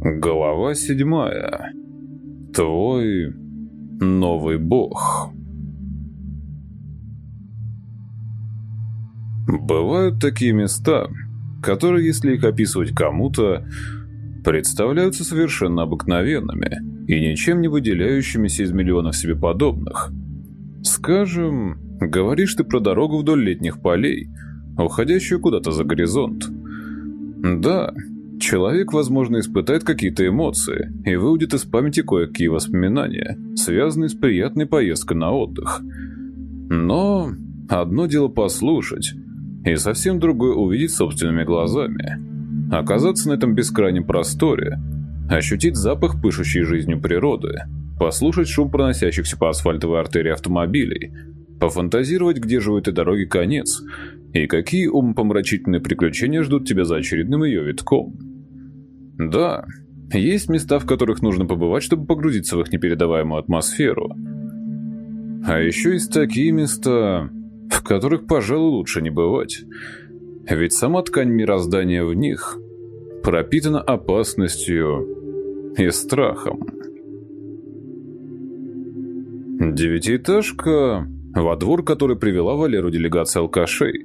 Глава седьмая. Твой новый бог. Бывают такие места, которые, если их описывать кому-то, представляются совершенно обыкновенными и ничем не выделяющимися из миллионов себе подобных. Скажем, говоришь ты про дорогу вдоль летних полей, уходящую куда-то за горизонт. Да, человек, возможно, испытает какие-то эмоции и выудит из памяти кое-какие воспоминания, связанные с приятной поездкой на отдых. Но одно дело послушать, и совсем другое увидеть собственными глазами. Оказаться на этом бескрайнем просторе, ощутить запах пышущей жизнью природы, послушать шум проносящихся по асфальтовой артерии автомобилей, пофантазировать, где у этой дороги конец, и какие умопомрачительные приключения ждут тебя за очередным ее витком. Да, есть места, в которых нужно побывать, чтобы погрузиться в их непередаваемую атмосферу. А еще есть такие места, в которых, пожалуй, лучше не бывать. Ведь сама ткань мироздания в них пропитана опасностью и страхом. Девятиэтажка, во двор который привела Валеру делегация алкашей,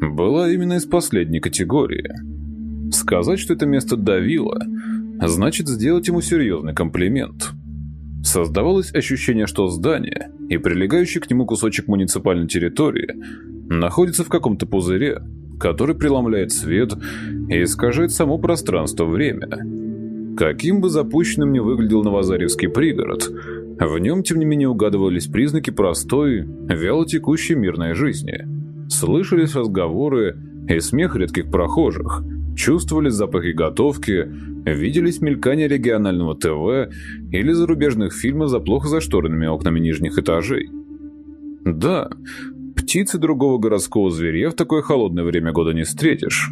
была именно из последней категории. Сказать, что это место давило, значит сделать ему серьезный комплимент – Создавалось ощущение, что здание и прилегающий к нему кусочек муниципальной территории находится в каком-то пузыре, который преломляет свет и искажает само пространство-время. Каким бы запущенным ни выглядел Новозаревский пригород, в нем, тем не менее, угадывались признаки простой, вяло текущей мирной жизни. Слышались разговоры и смех редких прохожих – чувствовали запахи готовки, виделись мелькания регионального ТВ или зарубежных фильмов за плохо зашторенными окнами нижних этажей. Да, птицы другого городского зверя в такое холодное время года не встретишь.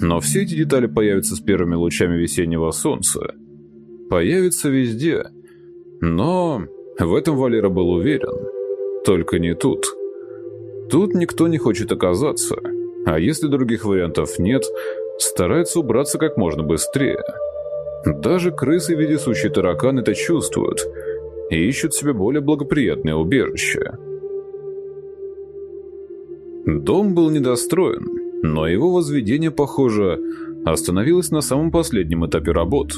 Но все эти детали появятся с первыми лучами весеннего солнца. Появятся везде. Но в этом Валера был уверен. Только не тут. Тут никто не хочет оказаться. А если других вариантов нет, стараются убраться как можно быстрее. Даже крысы в виде сущий таракан это чувствуют и ищут себе более благоприятное убежище. Дом был недостроен, но его возведение, похоже, остановилось на самом последнем этапе работ.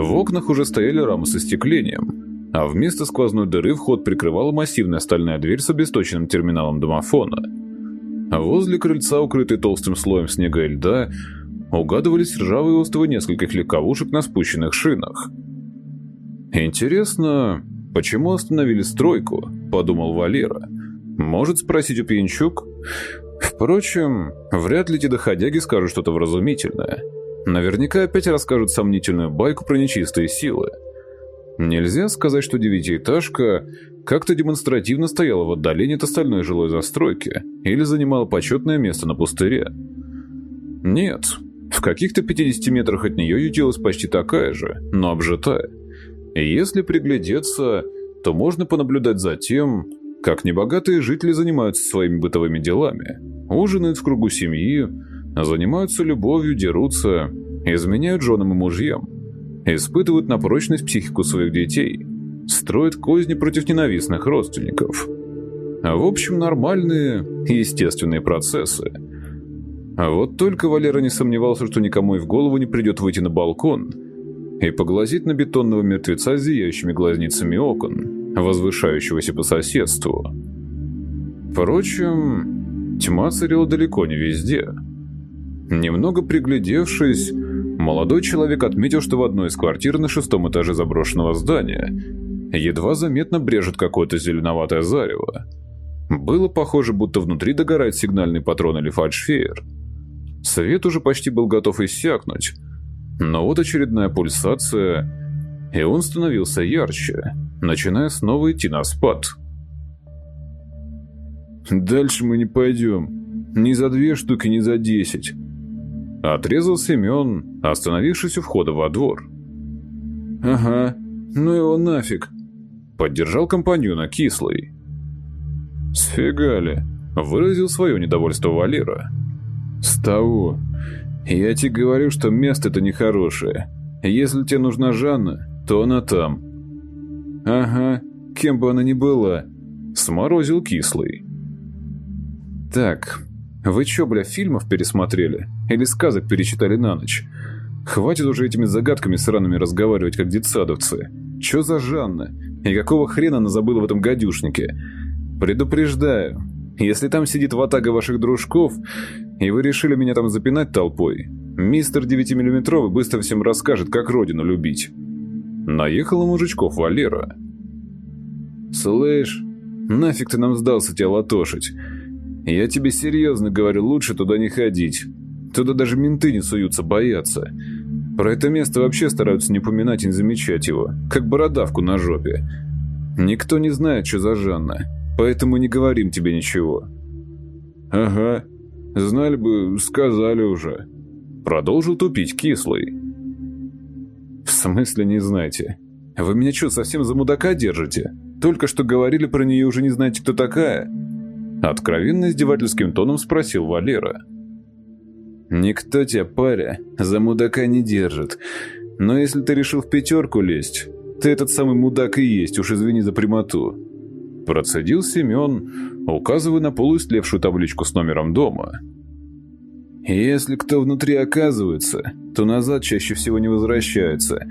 В окнах уже стояли рамы со стеклением, а вместо сквозной дыры вход прикрывала массивная стальная дверь с обесточенным терминалом домофона – Возле крыльца, укрытый толстым слоем снега и льда, угадывались ржавые остовы нескольких легковушек на спущенных шинах. «Интересно, почему остановили стройку?» – подумал Валера. «Может спросить у Пьянчук?» Впрочем, вряд ли те доходяги скажут что-то вразумительное. Наверняка опять расскажут сомнительную байку про нечистые силы. Нельзя сказать, что девятиэтажка как-то демонстративно стояла в отдалении от остальной жилой застройки или занимала почетное место на пустыре. Нет, в каких-то 50 метрах от нее ютилась почти такая же, но обжитая. И если приглядеться, то можно понаблюдать за тем, как небогатые жители занимаются своими бытовыми делами, ужинают в кругу семьи, занимаются любовью, дерутся, изменяют женам и мужьям испытывают на прочность психику своих детей, строят козни против ненавистных родственников. В общем, нормальные, естественные процессы. А вот только Валера не сомневался, что никому и в голову не придет выйти на балкон и поглазеть на бетонного мертвеца с зияющими глазницами окон, возвышающегося по соседству. Впрочем, тьма царила далеко не везде. Немного приглядевшись, Молодой человек отметил, что в одной из квартир на шестом этаже заброшенного здания едва заметно брежет какое-то зеленоватое зарево. Было похоже, будто внутри догорает сигнальный патрон или фальшфеер. Свет уже почти был готов иссякнуть, но вот очередная пульсация, и он становился ярче, начиная снова идти на спад. «Дальше мы не пойдем. Ни за две штуки, ни за десять. Отрезал Семен, остановившись у входа во двор. «Ага, ну его нафиг!» Поддержал компаньона Кислый. «Сфигали!» – выразил свое недовольство Валера. «С того! Я тебе говорю, что место-то нехорошее. Если тебе нужна Жанна, то она там». «Ага, кем бы она ни была», — сморозил кислый. «Так, вы чё, бля, фильмов пересмотрели? Или сказок перечитали на ночь? Хватит уже этими загадками сраными разговаривать, как детсадовцы. Чё за Жанна? И какого хрена она забыла в этом гадюшнике? Предупреждаю, если там сидит ватага ваших дружков, и вы решили меня там запинать толпой, мистер 9-миллиметровый быстро всем расскажет, как родину любить». Наехала мужичков Валера. «Слышь, нафиг ты нам сдался тебя латошить? Я тебе серьезно говорю, лучше туда не ходить. Туда даже менты не суются, боятся. Про это место вообще стараются не поминать и не замечать его, как бородавку на жопе. Никто не знает, что за Жанна, поэтому не говорим тебе ничего». «Ага, знали бы, сказали уже». Продолжил тупить кислый. «В смысле не знаете? Вы меня что, совсем за мудака держите? Только что говорили про нее, уже не знаете, кто такая?» Откровенно издевательским тоном спросил Валера. «Никто тебя, паря, за мудака не держит. Но если ты решил в пятерку лезть, ты этот самый мудак и есть, уж извини за прямоту». Процедил Семен, указывая на полуистлевшую табличку с номером дома. «Если кто внутри оказывается, то назад чаще всего не возвращается.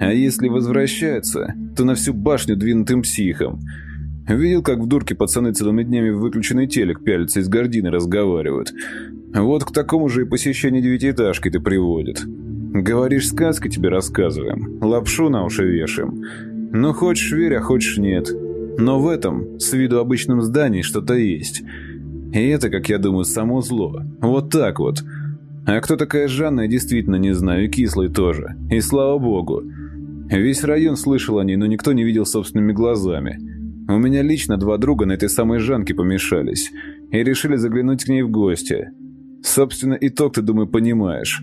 А если возвращается, то на всю башню двинутым психом». Видел, как в дурке пацаны целыми днями в выключенный телек пялятся из гордины разговаривают. Вот к такому же и посещение девятиэтажки ты приводит. Говоришь, сказки тебе рассказываем, лапшу на уши вешаем. Ну, хочешь верь, а хочешь нет. Но в этом, с виду обычном здании, что-то есть. И это, как я думаю, само зло. Вот так вот. А кто такая Жанна, я действительно не знаю, и Кислый тоже. И слава богу. Весь район слышал о ней, но никто не видел собственными глазами. У меня лично два друга на этой самой Жанке помешались и решили заглянуть к ней в гости. Собственно, итог ты, думаю, понимаешь.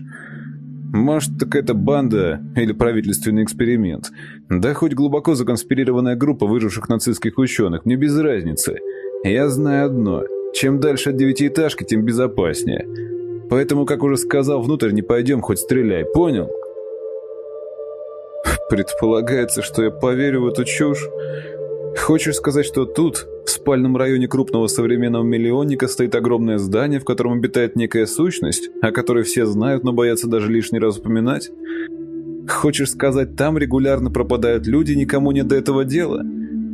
Может, так это банда или правительственный эксперимент. Да хоть глубоко законспирированная группа выживших нацистских ученых, мне без разницы. Я знаю одно. Чем дальше от девятиэтажки, тем безопаснее. Поэтому, как уже сказал, внутрь не пойдем, хоть стреляй, понял? Предполагается, что я поверю в эту чушь? Хочешь сказать, что тут, в спальном районе крупного современного миллионника, стоит огромное здание, в котором обитает некая сущность, о которой все знают, но боятся даже лишний раз упоминать? Хочешь сказать, там регулярно пропадают люди, никому нет до этого дела?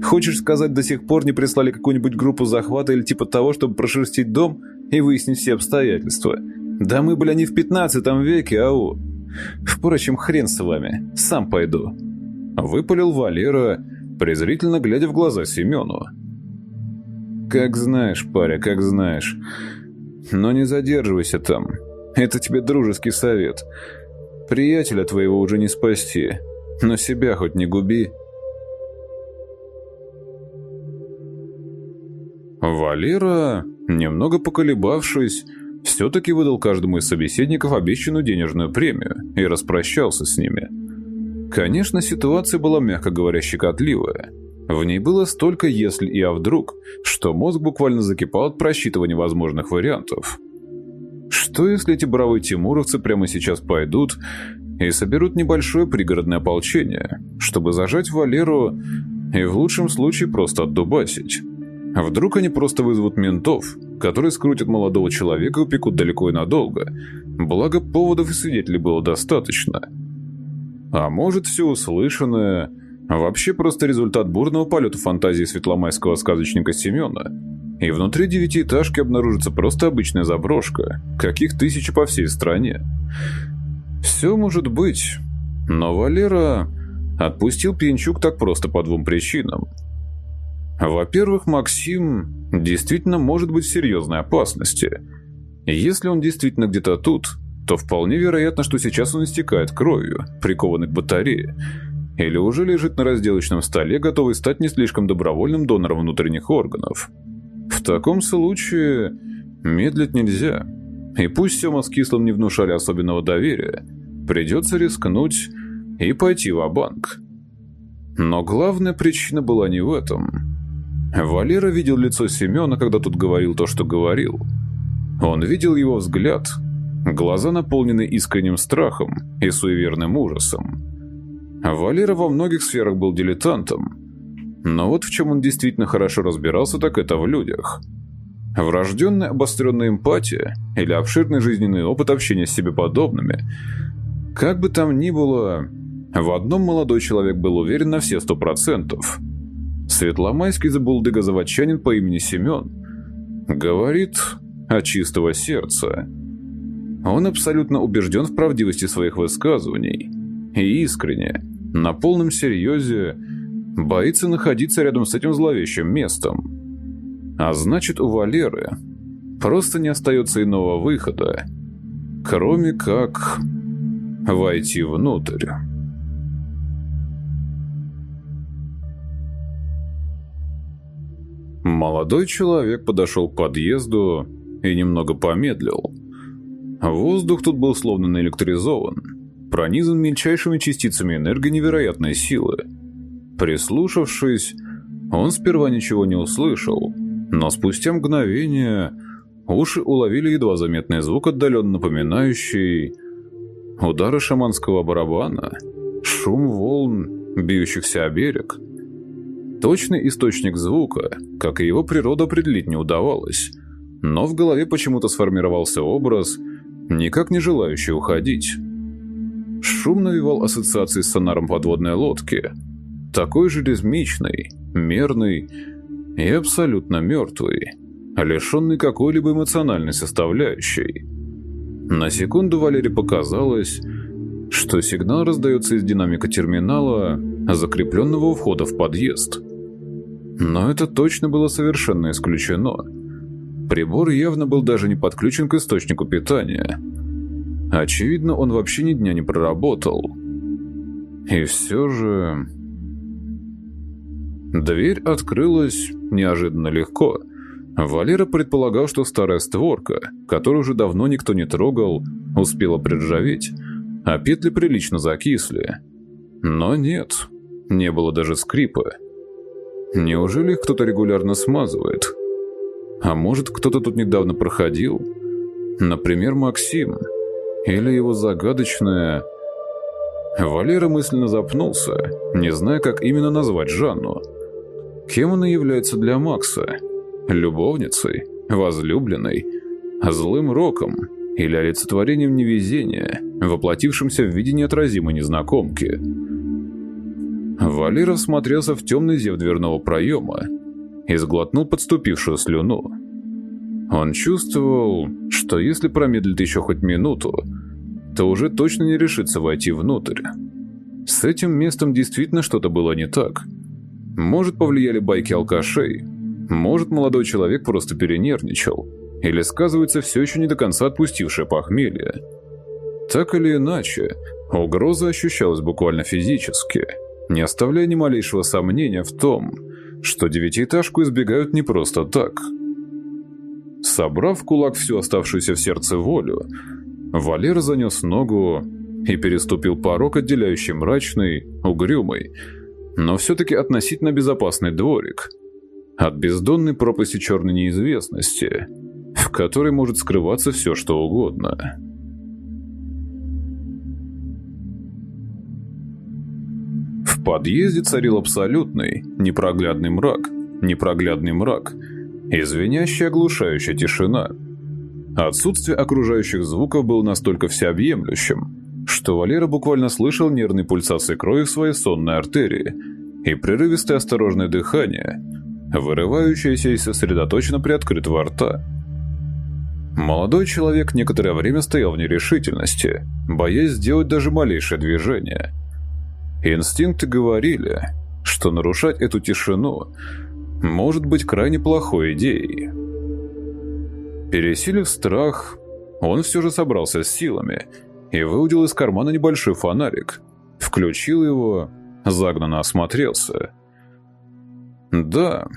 Хочешь сказать, до сих пор не прислали какую-нибудь группу захвата или типа того, чтобы прошерстить дом и выяснить все обстоятельства? Да мы, бля, не в 15 веке, ау. Впрочем, хрен с вами, сам пойду. Выпалил Валера, презрительно глядя в глаза Семену. «Как знаешь, паря, как знаешь. Но не задерживайся там. Это тебе дружеский совет. Приятеля твоего уже не спасти, но себя хоть не губи». Валера, немного поколебавшись, все-таки выдал каждому из собеседников обещанную денежную премию и распрощался с ними – Конечно, ситуация была, мягко говоря, щекотливая. В ней было столько «если» и «а вдруг», что мозг буквально закипал от просчитывания возможных вариантов. Что если эти бравые тимуровцы прямо сейчас пойдут и соберут небольшое пригородное ополчение, чтобы зажать Валеру и в лучшем случае просто отдубасить? Вдруг они просто вызовут ментов, которые скрутят молодого человека и упекут далеко и надолго, благо поводов и свидетелей было достаточно – а может, все услышанное вообще просто результат бурного полета фантазии светломайского сказочника Семена. И внутри девятиэтажки обнаружится просто обычная заброшка, каких тысячи по всей стране. Все может быть, но Валера отпустил Пьянчук так просто по двум причинам. Во-первых, Максим действительно может быть в серьезной опасности. Если он действительно где-то тут, то вполне вероятно, что сейчас он истекает кровью, прикованный к батарее, или уже лежит на разделочном столе, готовый стать не слишком добровольным донором внутренних органов. В таком случае медлить нельзя. И пусть Сема с Кислым не внушали особенного доверия, придется рискнуть и пойти в банк Но главная причина была не в этом. Валера видел лицо Семена, когда тот говорил то, что говорил. Он видел его взгляд – Глаза наполнены искренним страхом и суеверным ужасом. Валера во многих сферах был дилетантом, но вот в чем он действительно хорошо разбирался, так это в людях. Врожденная обостренная эмпатия или обширный жизненный опыт общения с себе подобными. Как бы там ни было, в одном молодой человек был уверен на все сто процентов. Светломайский забулдыга-заводчанин по имени Семен говорит от чистого сердца. Он абсолютно убежден в правдивости своих высказываний и искренне, на полном серьезе, боится находиться рядом с этим зловещим местом. А значит, у Валеры просто не остается иного выхода, кроме как войти внутрь. Молодой человек подошел к подъезду и немного помедлил. Воздух тут был словно наэлектризован, пронизан мельчайшими частицами энергии невероятной силы. Прислушавшись, он сперва ничего не услышал, но спустя мгновение уши уловили едва заметный звук, отдаленно напоминающий удары шаманского барабана, шум волн, бьющихся о берег. Точный источник звука, как и его природа, определить не удавалось, но в голове почему-то сформировался образ, никак не желающий уходить. Шум навевал ассоциации с сонаром подводной лодки – такой же ритмичный, мерный и абсолютно мертвый, лишенный какой-либо эмоциональной составляющей. На секунду Валере показалось, что сигнал раздается из динамика терминала, закрепленного у входа в подъезд. Но это точно было совершенно исключено. Прибор явно был даже не подключен к источнику питания. Очевидно, он вообще ни дня не проработал. И все же... Дверь открылась неожиданно легко. Валера предполагал, что старая створка, которую уже давно никто не трогал, успела приржаветь, а петли прилично закисли. Но нет, не было даже скрипа. Неужели их кто-то регулярно смазывает? А может, кто-то тут недавно проходил? Например, Максим. Или его загадочная... Валера мысленно запнулся, не зная, как именно назвать Жанну. Кем она является для Макса? Любовницей? Возлюбленной? Злым роком? Или олицетворением невезения, воплотившимся в виде неотразимой незнакомки? Валеров смотрелся в темный зев дверного проема и сглотнул подступившую слюну. Он чувствовал, что если промедлит еще хоть минуту, то уже точно не решится войти внутрь. С этим местом действительно что-то было не так – может, повлияли байки алкашей. Может, молодой человек просто перенервничал. Или сказывается все еще не до конца отпустившее похмелье. Так или иначе, угроза ощущалась буквально физически, не оставляя ни малейшего сомнения в том, что девятиэтажку избегают не просто так. Собрав в кулак всю оставшуюся в сердце волю, Валер занес ногу и переступил порог, отделяющий мрачный, угрюмый, но все-таки относительно безопасный дворик. От бездонной пропасти черной неизвестности, в которой может скрываться все, что угодно. В подъезде царил абсолютный, непроглядный мрак, непроглядный мрак и звенящая оглушающая тишина. Отсутствие окружающих звуков было настолько всеобъемлющим, что Валера буквально слышал нервные пульсации крови в своей сонной артерии и прерывистое осторожное дыхание, вырывающееся из сосредоточенно приоткрытого рта. Молодой человек некоторое время стоял в нерешительности, боясь сделать даже малейшее движение. Инстинкты говорили, что нарушать эту тишину может быть крайне плохой идеей. Пересилив страх, он все же собрался с силами и выудил из кармана небольшой фонарик, включил его, загнанно осмотрелся. Да,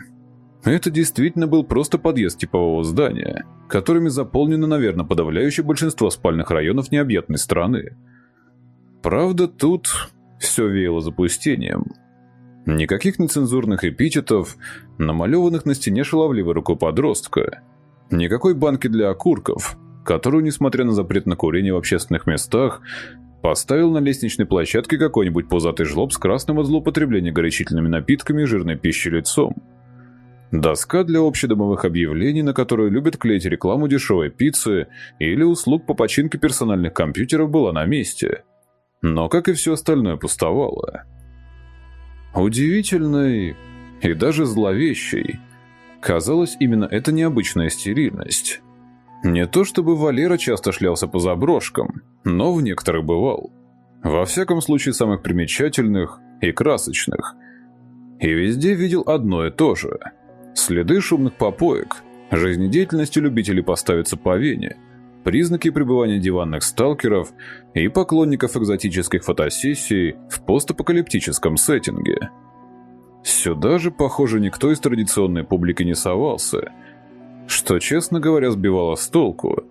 это действительно был просто подъезд типового здания, которыми заполнено, наверное, подавляющее большинство спальных районов необъятной страны. Правда, тут все веяло запустением. Никаких нецензурных эпитетов, намалеванных на стене шаловливой рукой подростка. Никакой банки для окурков, которую, несмотря на запрет на курение в общественных местах, поставил на лестничной площадке какой-нибудь пузатый жлоб с красным от злоупотребления горячительными напитками и жирной пищей лицом. Доска для общедомовых объявлений, на которую любят клеить рекламу дешевой пиццы или услуг по починке персональных компьютеров, была на месте. Но, как и все остальное, пустовало. Удивительной и даже зловещей казалась именно эта необычная стерильность. Не то чтобы Валера часто шлялся по заброшкам, но в некоторых бывал. Во всяком случае, самых примечательных и красочных. И везде видел одно и то же – Следы шумных попоек, жизнедеятельности любителей поставиться по вене, признаки пребывания диванных сталкеров и поклонников экзотических фотосессий в постапокалиптическом сеттинге. Сюда же, похоже, никто из традиционной публики не совался, что, честно говоря, сбивало с толку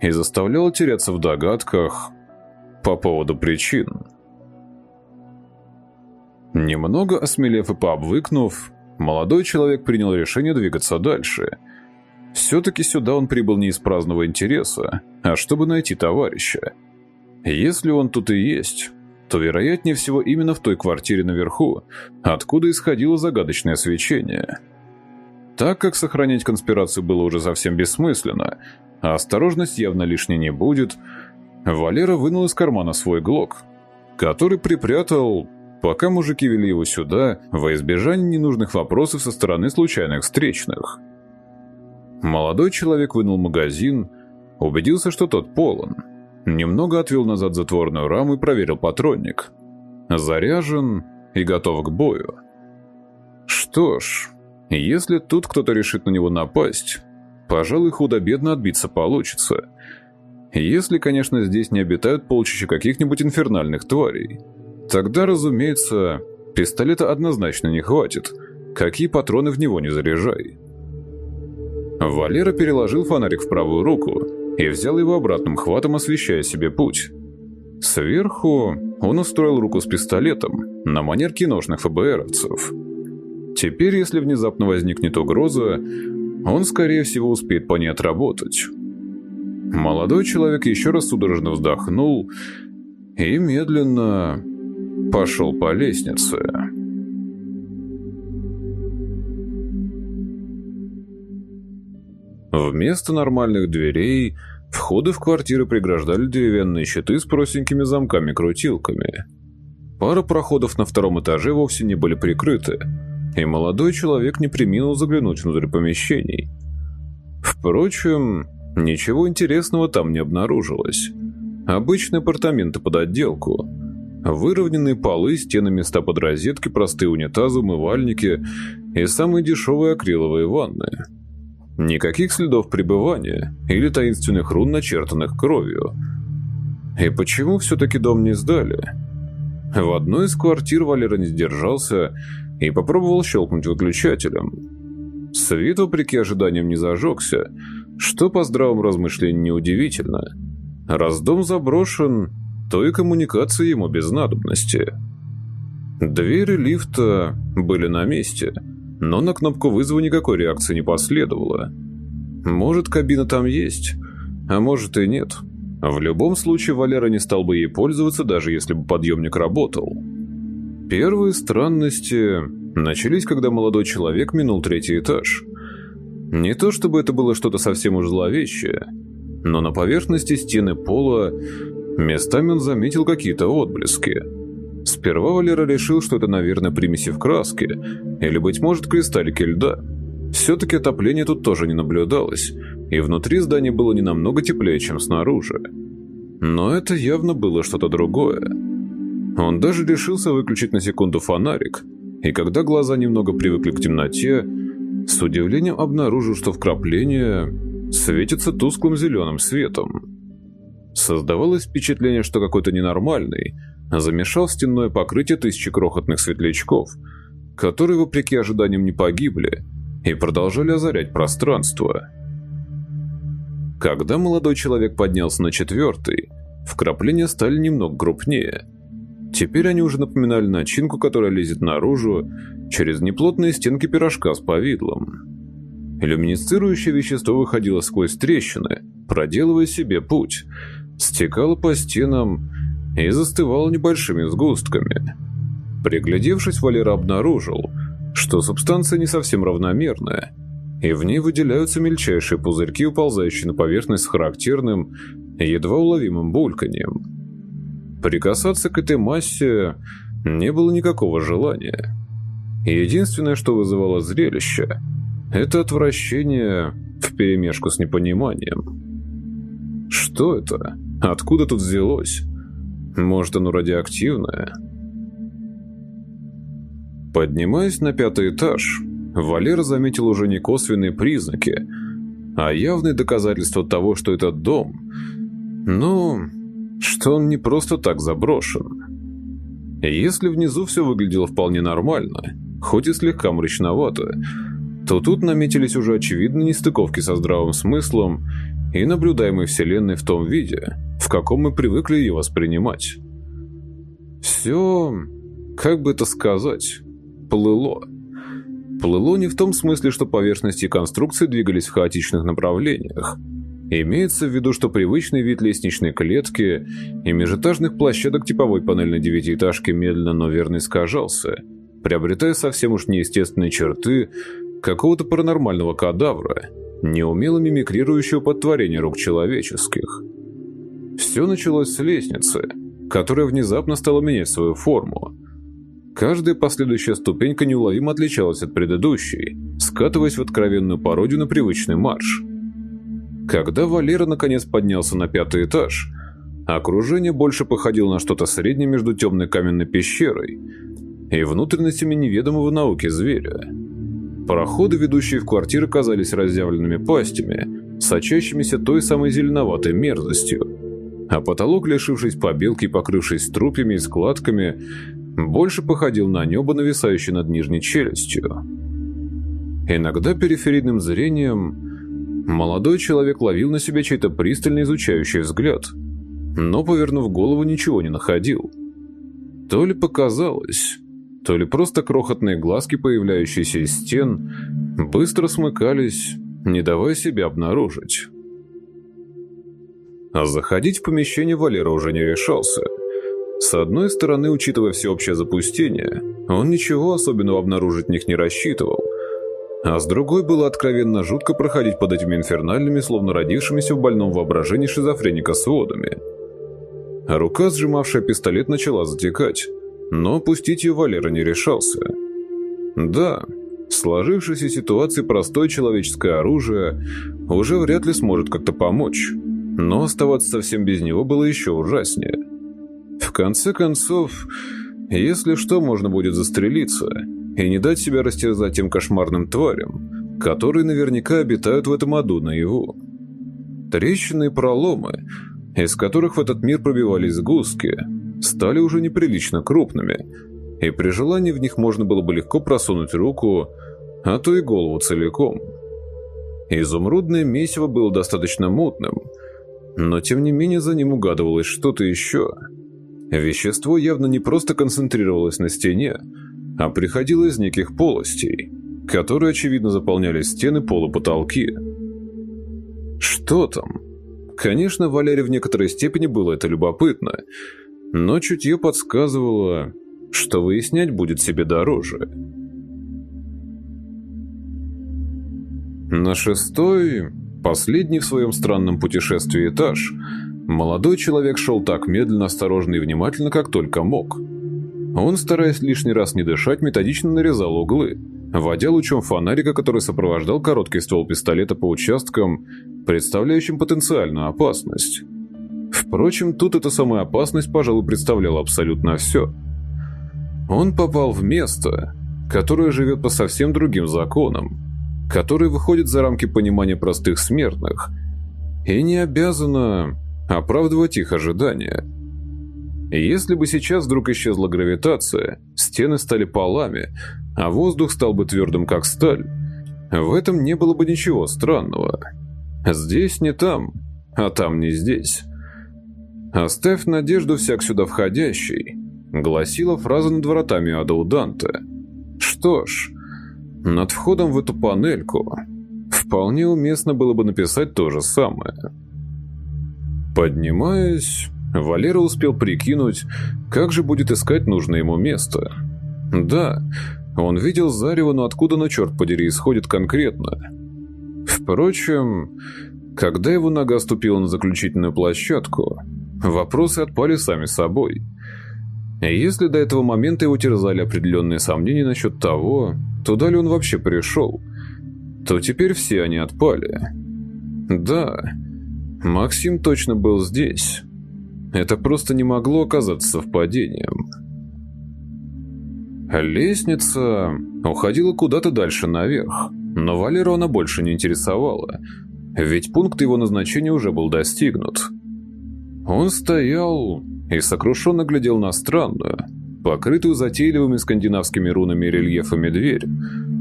и заставляло теряться в догадках по поводу причин. Немного осмелев и пообвыкнув, молодой человек принял решение двигаться дальше. Все-таки сюда он прибыл не из праздного интереса, а чтобы найти товарища. Если он тут и есть, то вероятнее всего именно в той квартире наверху, откуда исходило загадочное свечение. Так как сохранять конспирацию было уже совсем бессмысленно, а осторожность явно лишней не будет, Валера вынул из кармана свой глок, который припрятал пока мужики вели его сюда во избежание ненужных вопросов со стороны случайных встречных. Молодой человек вынул магазин, убедился, что тот полон, немного отвел назад затворную раму и проверил патронник. Заряжен и готов к бою. Что ж, если тут кто-то решит на него напасть, пожалуй, худо-бедно отбиться получится. Если, конечно, здесь не обитают полчища каких-нибудь инфернальных тварей – Тогда, разумеется, пистолета однозначно не хватит. Какие патроны в него не заряжай. Валера переложил фонарик в правую руку и взял его обратным хватом, освещая себе путь. Сверху он устроил руку с пистолетом на манер киношных ФБРовцев. Теперь, если внезапно возникнет угроза, он, скорее всего, успеет по ней отработать. Молодой человек еще раз судорожно вздохнул и медленно пошел по лестнице. Вместо нормальных дверей входы в квартиры преграждали деревянные щиты с простенькими замками-крутилками. Пара проходов на втором этаже вовсе не были прикрыты, и молодой человек не приминул заглянуть внутрь помещений. Впрочем, ничего интересного там не обнаружилось. Обычные апартаменты под отделку – Выровненные полы, стены места под розетки, простые унитазы, умывальники и самые дешевые акриловые ванны. Никаких следов пребывания или таинственных рун, начертанных кровью. И почему все-таки дом не сдали? В одной из квартир Валера не сдержался и попробовал щелкнуть выключателем. Свет, вопреки ожиданиям, не зажегся, что по здравому размышлению неудивительно. Раз дом заброшен, то и коммуникации ему без надобности. Двери лифта были на месте, но на кнопку вызова никакой реакции не последовало. Может, кабина там есть, а может и нет. В любом случае, Валера не стал бы ей пользоваться, даже если бы подъемник работал. Первые странности начались, когда молодой человек минул третий этаж. Не то чтобы это было что-то совсем уж зловещее, но на поверхности стены пола Местами он заметил какие-то отблески. Сперва Валера решил, что это, наверное, примеси в краске, или, быть может, кристаллики льда. Все-таки отопления тут тоже не наблюдалось, и внутри здания было не намного теплее, чем снаружи. Но это явно было что-то другое. Он даже решился выключить на секунду фонарик, и когда глаза немного привыкли к темноте, с удивлением обнаружил, что вкрапление светится тусклым зеленым светом. Создавалось впечатление, что какой-то ненормальный замешал стенное покрытие тысячи крохотных светлячков, которые, вопреки ожиданиям, не погибли и продолжали озарять пространство. Когда молодой человек поднялся на четвертый, вкрапления стали немного крупнее. Теперь они уже напоминали начинку, которая лезет наружу через неплотные стенки пирожка с повидлом. Люминесцирующее вещество выходило сквозь трещины, проделывая себе путь, стекало по стенам и застывало небольшими сгустками. Приглядевшись, Валера обнаружил, что субстанция не совсем равномерная, и в ней выделяются мельчайшие пузырьки, уползающие на поверхность с характерным, едва уловимым бульканьем. Прикасаться к этой массе не было никакого желания. Единственное, что вызывало зрелище, это отвращение вперемешку с непониманием. Что это? Откуда тут взялось? Может, оно радиоактивное? Поднимаясь на пятый этаж, Валера заметил уже не косвенные признаки, а явные доказательства того, что этот дом... Ну, что он не просто так заброшен. Если внизу все выглядело вполне нормально, хоть и слегка мрачновато, то тут наметились уже очевидные нестыковки со здравым смыслом и наблюдаемой Вселенной в том виде, в каком мы привыкли ее воспринимать. Все, как бы это сказать, плыло. Плыло не в том смысле, что поверхности конструкции двигались в хаотичных направлениях. Имеется в виду, что привычный вид лестничной клетки и межэтажных площадок типовой панельной девятиэтажки медленно, но верно искажался, приобретая совсем уж неестественные черты какого-то паранормального кадавра, неумело мимикрирующего под творение рук человеческих. Все началось с лестницы, которая внезапно стала менять свою форму, Каждая последующая ступенька неуловимо отличалась от предыдущей, скатываясь в откровенную пародию на привычный марш. Когда Валера наконец поднялся на пятый этаж, окружение больше походило на что-то среднее между темной каменной пещерой и внутренностями неведомого науки зверя. Проходы, ведущие в квартиры, казались разъявленными пастями, сочащимися той самой зеленоватой мерзостью, а потолок, лишившись побелки и покрывшись струпьями и складками, больше походил на небо, нависающее над нижней челюстью. Иногда периферийным зрением молодой человек ловил на себе чей-то пристально изучающий взгляд, но, повернув голову, ничего не находил. То ли показалось, то ли просто крохотные глазки, появляющиеся из стен, быстро смыкались, не давая себя обнаружить. А заходить в помещение Валера уже не решался – с одной стороны, учитывая всеобщее запустение, он ничего особенного обнаружить в них не рассчитывал, а с другой было откровенно жутко проходить под этими инфернальными, словно родившимися в больном воображении шизофреника сводами. Рука, сжимавшая пистолет, начала затекать, но опустить ее Валера не решался. Да, в сложившейся ситуации простое человеческое оружие уже вряд ли сможет как-то помочь, но оставаться совсем без него было еще ужаснее. В конце концов, если что, можно будет застрелиться и не дать себя растерзать тем кошмарным тварям, которые наверняка обитают в этом аду наяву. Трещины и проломы, из которых в этот мир пробивались сгустки, стали уже неприлично крупными, и при желании в них можно было бы легко просунуть руку, а то и голову целиком. Изумрудное месиво было достаточно мутным, но тем не менее за ним угадывалось что-то еще – Вещество явно не просто концентрировалось на стене, а приходило из неких полостей, которые, очевидно, заполняли стены, пол и потолки. Что там? Конечно, Валере в некоторой степени было это любопытно, но чутье подсказывало, что выяснять будет себе дороже. На шестой, последний в своем странном путешествии этаж – Молодой человек шел так медленно, осторожно и внимательно, как только мог. Он, стараясь лишний раз не дышать, методично нарезал углы, водя лучом фонарика, который сопровождал короткий ствол пистолета по участкам, представляющим потенциальную опасность. Впрочем, тут эта самая опасность, пожалуй, представляла абсолютно все. Он попал в место, которое живет по совсем другим законам, которое выходит за рамки понимания простых смертных и не обязано оправдывать их ожидания. Если бы сейчас вдруг исчезла гравитация, стены стали полами, а воздух стал бы твердым, как сталь, в этом не было бы ничего странного. Здесь не там, а там не здесь. «Оставь надежду всяк сюда входящий», — гласила фраза над вратами ада у Данте. Что ж, над входом в эту панельку, вполне уместно было бы написать то же самое. Поднимаясь, Валера успел прикинуть, как же будет искать нужное ему место. Да, он видел зарево, но откуда оно, черт подери, исходит конкретно? Впрочем, когда его нога ступила на заключительную площадку, вопросы отпали сами собой. Если до этого момента его терзали определенные сомнения насчет того, туда ли он вообще пришел, то теперь все они отпали. Да, Максим точно был здесь. Это просто не могло оказаться совпадением. Лестница уходила куда-то дальше наверх, но Валеру она больше не интересовала, ведь пункт его назначения уже был достигнут. Он стоял и сокрушенно глядел на странную, покрытую затейливыми скандинавскими рунами и рельефами дверь,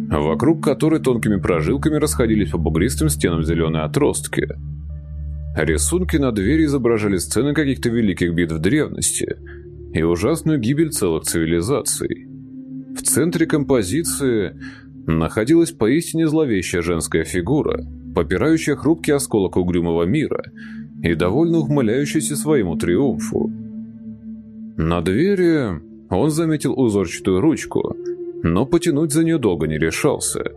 вокруг которой тонкими прожилками расходились по бугристым стенам зеленые отростки. Рисунки на двери изображали сцены каких-то великих битв древности и ужасную гибель целых цивилизаций. В центре композиции находилась поистине зловещая женская фигура, попирающая хрупкий осколок угрюмого мира и довольно ухмыляющаяся своему триумфу. На двери он заметил узорчатую ручку, но потянуть за нее долго не решался.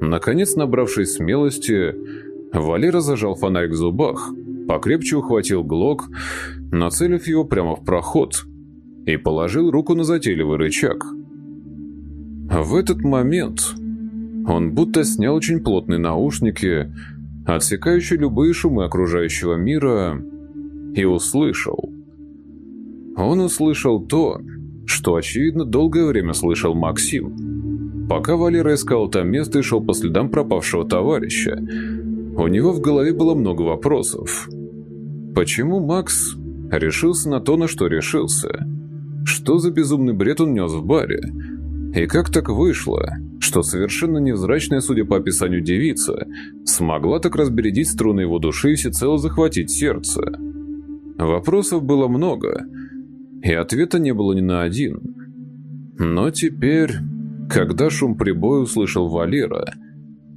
Наконец, набравшись смелости, Валера зажал фонарь в зубах, покрепче ухватил глок, нацелив его прямо в проход, и положил руку на затейливый рычаг – в этот момент он будто снял очень плотные наушники, отсекающие любые шумы окружающего мира, и услышал. Он услышал то, что, очевидно, долгое время слышал Максим. Пока Валера искал там место и шел по следам пропавшего товарища, у него в голове было много вопросов. Почему Макс решился на то, на что решился? Что за безумный бред он нес в баре? И как так вышло, что совершенно невзрачная, судя по описанию девица, смогла так разбередить струны его души и всецело захватить сердце? Вопросов было много, и ответа не было ни на один. Но теперь, когда шум прибоя услышал Валера,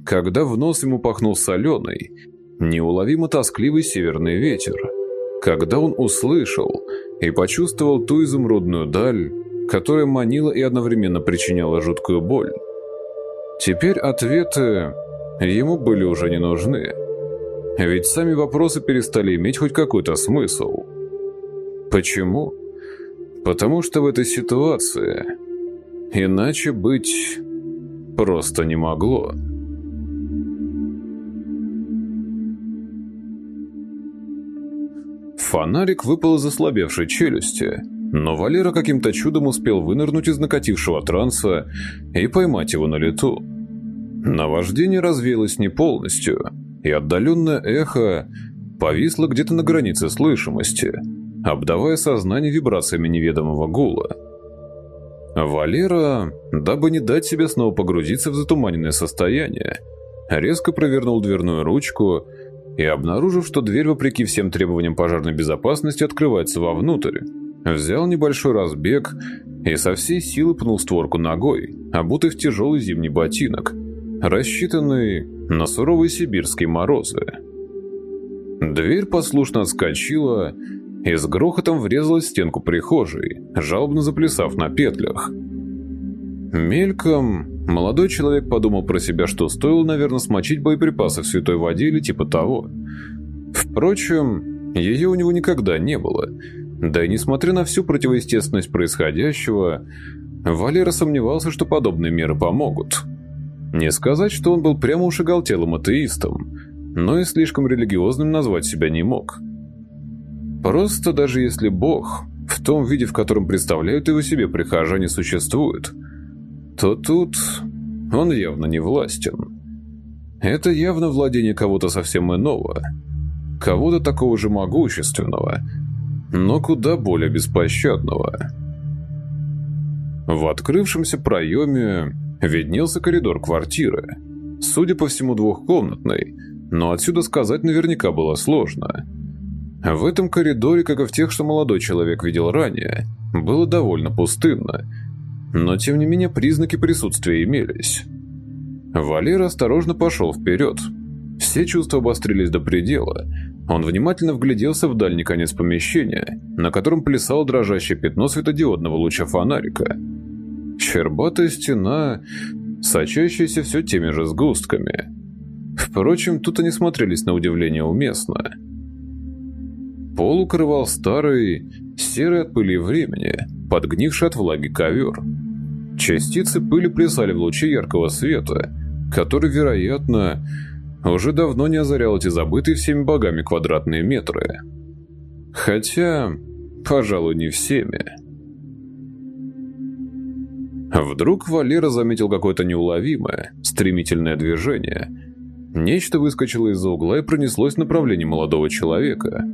когда в нос ему пахнул соленый, неуловимо тоскливый северный ветер, когда он услышал и почувствовал ту изумрудную даль, которая манила и одновременно причиняла жуткую боль. Теперь ответы ему были уже не нужны. Ведь сами вопросы перестали иметь хоть какой-то смысл. Почему? Потому что в этой ситуации иначе быть просто не могло. Фонарик выпал из ослабевшей челюсти, но Валера каким-то чудом успел вынырнуть из накатившего транса и поймать его на лету. Наваждение развеялось не полностью, и отдаленное эхо повисло где-то на границе слышимости, обдавая сознание вибрациями неведомого гула. Валера, дабы не дать себе снова погрузиться в затуманенное состояние, резко провернул дверную ручку и, обнаружив, что дверь, вопреки всем требованиям пожарной безопасности, открывается вовнутрь, Взял небольшой разбег и со всей силы пнул створку ногой, обутый в тяжелый зимний ботинок, рассчитанный на суровые сибирские морозы. Дверь послушно отскочила и с грохотом врезалась в стенку прихожей, жалобно заплясав на петлях. Мельком молодой человек подумал про себя, что стоило, наверное, смочить боеприпасы в святой воде или типа того. Впрочем, ее у него никогда не было – да и несмотря на всю противоестественность происходящего, Валера сомневался, что подобные меры помогут. Не сказать, что он был прямо уж оголтелым атеистом, но и слишком религиозным назвать себя не мог. Просто даже если Бог, в том виде, в котором представляют его себе прихожане, существует, то тут он явно не властен. Это явно владение кого-то совсем иного, кого-то такого же могущественного – но куда более беспощадного. В открывшемся проеме виднелся коридор квартиры. Судя по всему, двухкомнатный, но отсюда сказать наверняка было сложно. В этом коридоре, как и в тех, что молодой человек видел ранее, было довольно пустынно, но тем не менее признаки присутствия имелись. Валера осторожно пошел вперед. Все чувства обострились до предела. Он внимательно вгляделся в дальний конец помещения, на котором плясало дрожащее пятно светодиодного луча фонарика. Щербатая стена, сочащаяся все теми же сгустками. Впрочем, тут они смотрелись на удивление уместно. Пол укрывал старый, серый от пыли времени, подгнивший от влаги ковер. Частицы пыли плясали в луче яркого света, который, вероятно, уже давно не озарял эти забытые всеми богами квадратные метры. Хотя, пожалуй, не всеми. Вдруг Валера заметил какое-то неуловимое, стремительное движение. Нечто выскочило из-за угла и пронеслось в направлении молодого человека.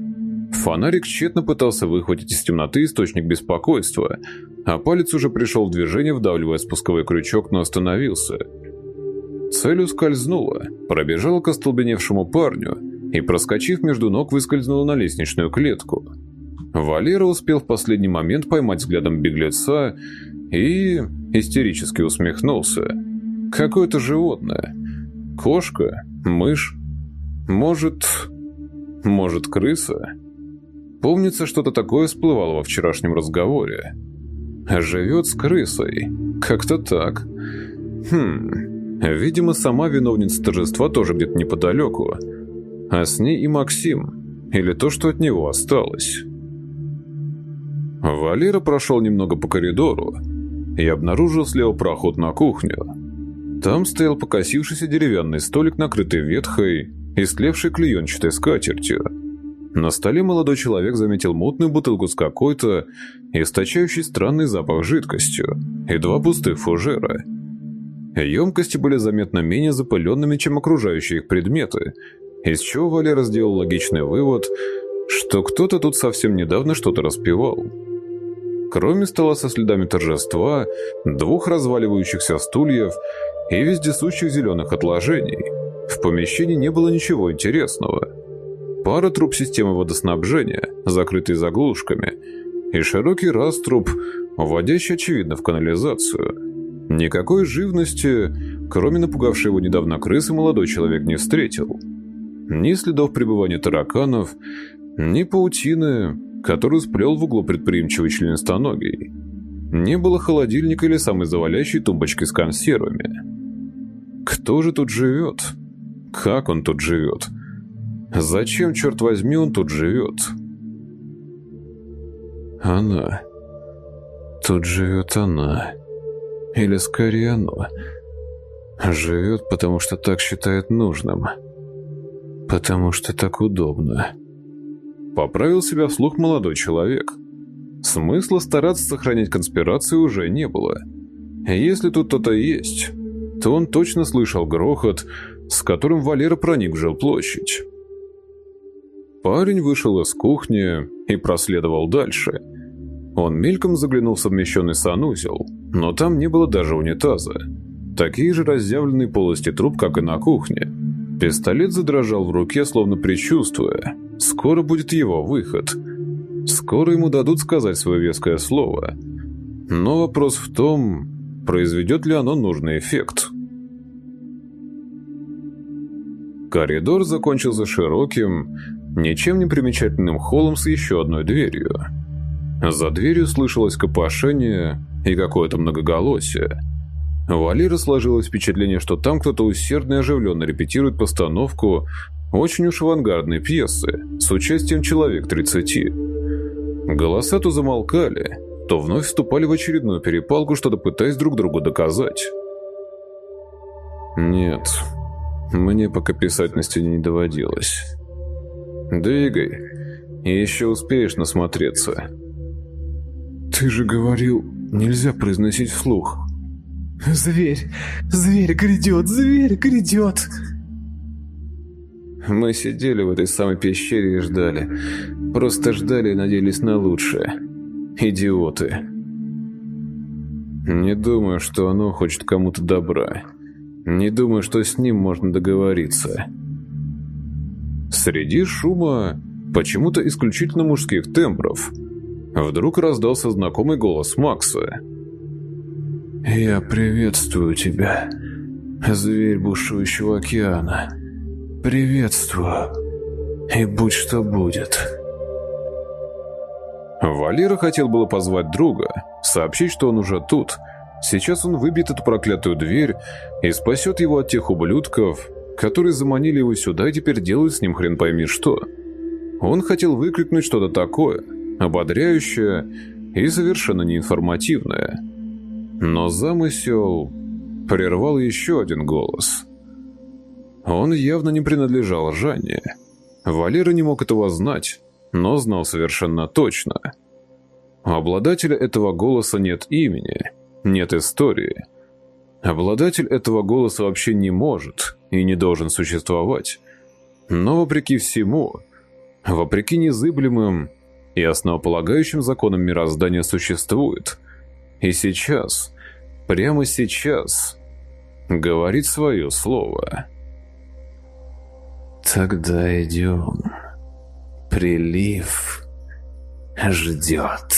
Фонарик тщетно пытался выхватить из темноты источник беспокойства, а палец уже пришел в движение, вдавливая спусковой крючок, но остановился – Цель ускользнула, пробежала к остолбеневшему парню и, проскочив между ног, выскользнула на лестничную клетку. Валера успел в последний момент поймать взглядом беглеца и истерически усмехнулся. Какое-то животное. Кошка? Мышь? Может... Может, крыса? Помнится, что-то такое всплывало во вчерашнем разговоре. Живет с крысой. Как-то так. Хм... Видимо, сама виновница торжества тоже где-то неподалеку. А с ней и Максим. Или то, что от него осталось. Валера прошел немного по коридору и обнаружил слева проход на кухню. Там стоял покосившийся деревянный столик, накрытый ветхой, истлевшей клеенчатой скатертью. На столе молодой человек заметил мутную бутылку с какой-то, источающей странный запах жидкостью, и два пустых фужера – Емкости были заметно менее запыленными, чем окружающие их предметы, из чего Валера сделал логичный вывод, что кто-то тут совсем недавно что-то распевал. Кроме стола со следами торжества, двух разваливающихся стульев и вездесущих зеленых отложений, в помещении не было ничего интересного. Пара труб системы водоснабжения, закрытые заглушками, и широкий раструб, вводящий, очевидно, в канализацию – Никакой живности, кроме напугавшей его недавно крысы, молодой человек не встретил. Ни следов пребывания тараканов, ни паутины, которую сплел в углу предприимчивый членистоногий. Не было холодильника или самой завалящей тумбочки с консервами. Кто же тут живет? Как он тут живет? Зачем, черт возьми, он тут живет? Она. Тут живет она. Или скорее оно. Живет, потому что так считает нужным. Потому что так удобно. Поправил себя вслух молодой человек. Смысла стараться сохранять конспирацию уже не было. Если тут кто-то есть, то он точно слышал грохот, с которым Валера проник в жилплощадь. Парень вышел из кухни и проследовал дальше – он мельком заглянул в совмещенный санузел, но там не было даже унитаза. Такие же разъявленные полости труб, как и на кухне. Пистолет задрожал в руке, словно предчувствуя. Скоро будет его выход. Скоро ему дадут сказать свое веское слово. Но вопрос в том, произведет ли оно нужный эффект. Коридор закончился широким, ничем не примечательным холлом с еще одной дверью. За дверью слышалось копошение и какое-то многоголосие. Валера сложилось впечатление, что там кто-то усердно и оживленно репетирует постановку очень уж авангардной пьесы с участием человек 30. Голоса то замолкали, то вновь вступали в очередную перепалку, что-то пытаясь друг другу доказать. Нет, мне пока писать на стене не доводилось. Двигай, и еще успеешь насмотреться. «Ты же говорил, нельзя произносить вслух». «Зверь! Зверь грядет! Зверь грядет!» Мы сидели в этой самой пещере и ждали. Просто ждали и надеялись на лучшее. Идиоты. Не думаю, что оно хочет кому-то добра. Не думаю, что с ним можно договориться. Среди шума почему-то исключительно мужских тембров – Вдруг раздался знакомый голос Макса. «Я приветствую тебя. зверь бушующего океана, приветствую, и будь что будет». Валера хотел было позвать друга, сообщить, что он уже тут. Сейчас он выбьет эту проклятую дверь и спасет его от тех ублюдков, которые заманили его сюда и теперь делают с ним хрен пойми что. Он хотел выкрикнуть что-то такое, ободряющее и совершенно неинформативное. Но замысел прервал еще один голос. Он явно не принадлежал Жанне. Валера не мог этого знать, но знал совершенно точно. У обладателя этого голоса нет имени, нет истории. Обладатель этого голоса вообще не может и не должен существовать. Но вопреки всему, вопреки незыблемым и основополагающим законам мироздания существует. И сейчас, прямо сейчас, говорит свое слово. «Тогда идем». Прилив ждет.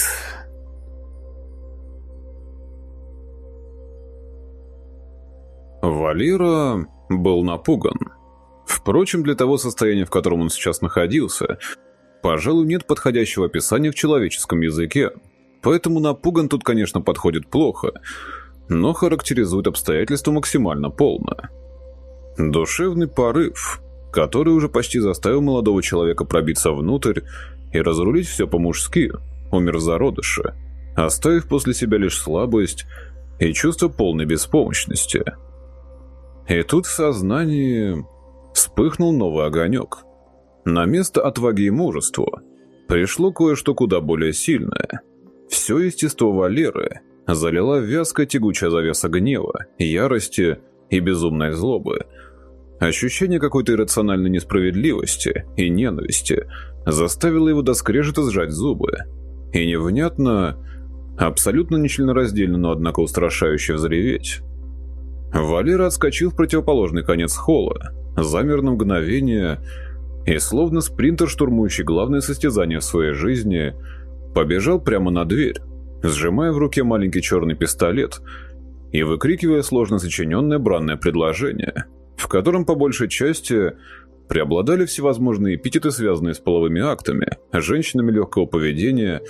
Валера был напуган. Впрочем, для того состояния, в котором он сейчас находился, пожалуй, нет подходящего описания в человеческом языке. Поэтому напуган тут, конечно, подходит плохо, но характеризует обстоятельства максимально полно. Душевный порыв, который уже почти заставил молодого человека пробиться внутрь и разрулить все по-мужски, умер зародыша, оставив после себя лишь слабость и чувство полной беспомощности. И тут в сознании вспыхнул новый огонек. На место отваги и мужества пришло кое-что куда более сильное. Все естество Валеры залила вязкая тягучая завеса гнева, ярости и безумной злобы – Ощущение какой-то иррациональной несправедливости и ненависти заставило его до скрежета сжать зубы. И невнятно, абсолютно нечленораздельно, но однако устрашающе взреветь. Валера отскочил в противоположный конец холла, замер на мгновение и, словно спринтер, штурмующий главное состязание в своей жизни, побежал прямо на дверь, сжимая в руке маленький черный пистолет и выкрикивая сложно сочиненное бранное предложение – в котором по большей части преобладали всевозможные эпитеты, связанные с половыми актами, женщинами легкого поведения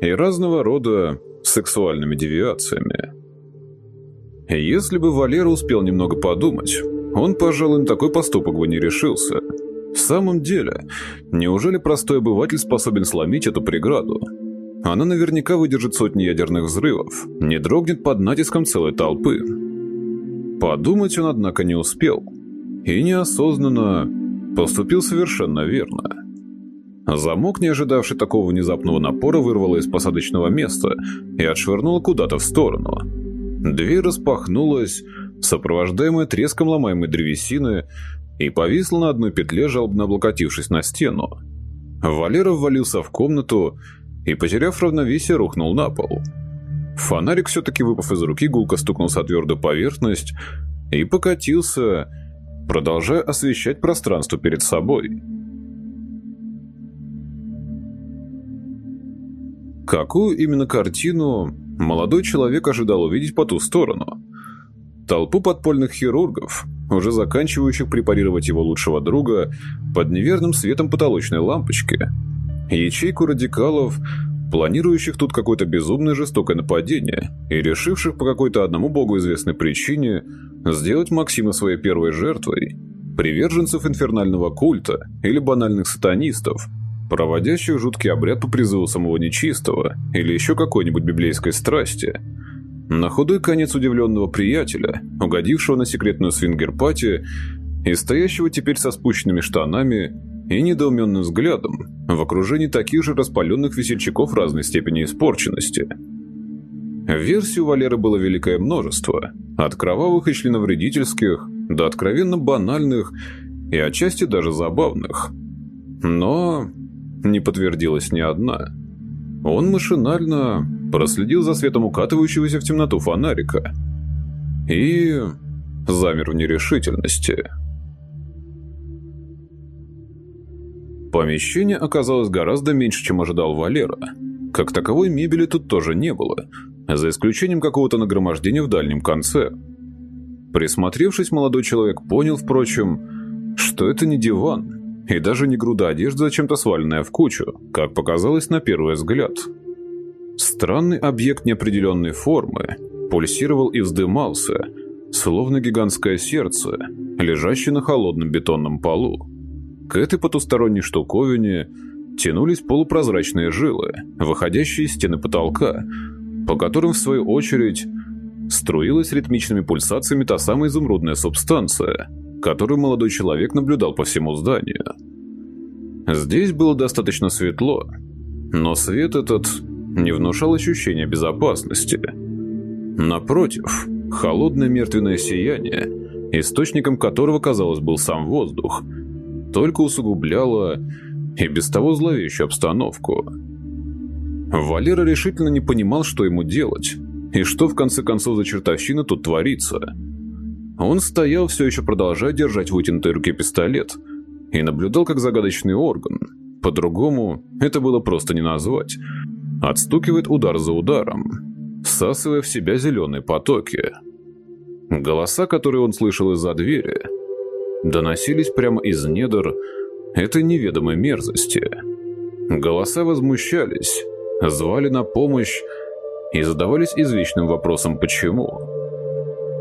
и разного рода сексуальными девиациями. Если бы Валера успел немного подумать, он, пожалуй, на такой поступок бы не решился. В самом деле, неужели простой обыватель способен сломить эту преграду? Она наверняка выдержит сотни ядерных взрывов, не дрогнет под натиском целой толпы. Подумать он, однако, не успел. И неосознанно поступил совершенно верно. Замок, не ожидавший такого внезапного напора, вырвало из посадочного места и отшвырнуло куда-то в сторону. Дверь распахнулась, сопровождаемая треском ломаемой древесины, и повисла на одной петле, жалобно облокотившись на стену. Валера ввалился в комнату и, потеряв равновесие, рухнул на пол. Фонарик, все-таки выпав из руки, гулко стукнулся о твердую поверхность и покатился, продолжая освещать пространство перед собой. Какую именно картину молодой человек ожидал увидеть по ту сторону? Толпу подпольных хирургов, уже заканчивающих препарировать его лучшего друга под неверным светом потолочной лампочки, ячейку радикалов, планирующих тут какое-то безумное жестокое нападение и решивших по какой-то одному богу известной причине сделать Максима своей первой жертвой, приверженцев инфернального культа или банальных сатанистов, проводящих жуткий обряд по призыву самого нечистого или еще какой-нибудь библейской страсти. На худой конец удивленного приятеля, угодившего на секретную свингер-пати и стоящего теперь со спущенными штанами и недоуменным взглядом в окружении таких же распаленных весельчаков разной степени испорченности. Версий у Валеры было великое множество, от кровавых и членовредительских до откровенно банальных и отчасти даже забавных. Но не подтвердилась ни одна. Он машинально проследил за светом укатывающегося в темноту фонарика и замер в нерешительности. Помещение оказалось гораздо меньше, чем ожидал Валера. Как таковой мебели тут тоже не было, за исключением какого-то нагромождения в дальнем конце. Присмотревшись, молодой человек понял, впрочем, что это не диван и даже не груда одежды, зачем-то сваленная в кучу, как показалось на первый взгляд. Странный объект неопределенной формы пульсировал и вздымался, словно гигантское сердце, лежащее на холодном бетонном полу. К этой потусторонней штуковине тянулись полупрозрачные жилы, выходящие из стены потолка, по которым, в свою очередь, струилась ритмичными пульсациями та самая изумрудная субстанция, которую молодой человек наблюдал по всему зданию. Здесь было достаточно светло, но свет этот не внушал ощущения безопасности. Напротив, холодное мертвенное сияние, источником которого, казалось, был сам воздух, только усугубляло и без того зловещую обстановку. Валера решительно не понимал, что ему делать, и что в конце концов за чертовщина тут творится. Он стоял, все еще продолжая держать в вытянутой руке пистолет, и наблюдал, как загадочный орган, по-другому это было просто не назвать, отстукивает удар за ударом, всасывая в себя зеленые потоки. Голоса, которые он слышал из-за двери, доносились прямо из недр этой неведомой мерзости. Голоса возмущались, звали на помощь и задавались извечным вопросом «почему?».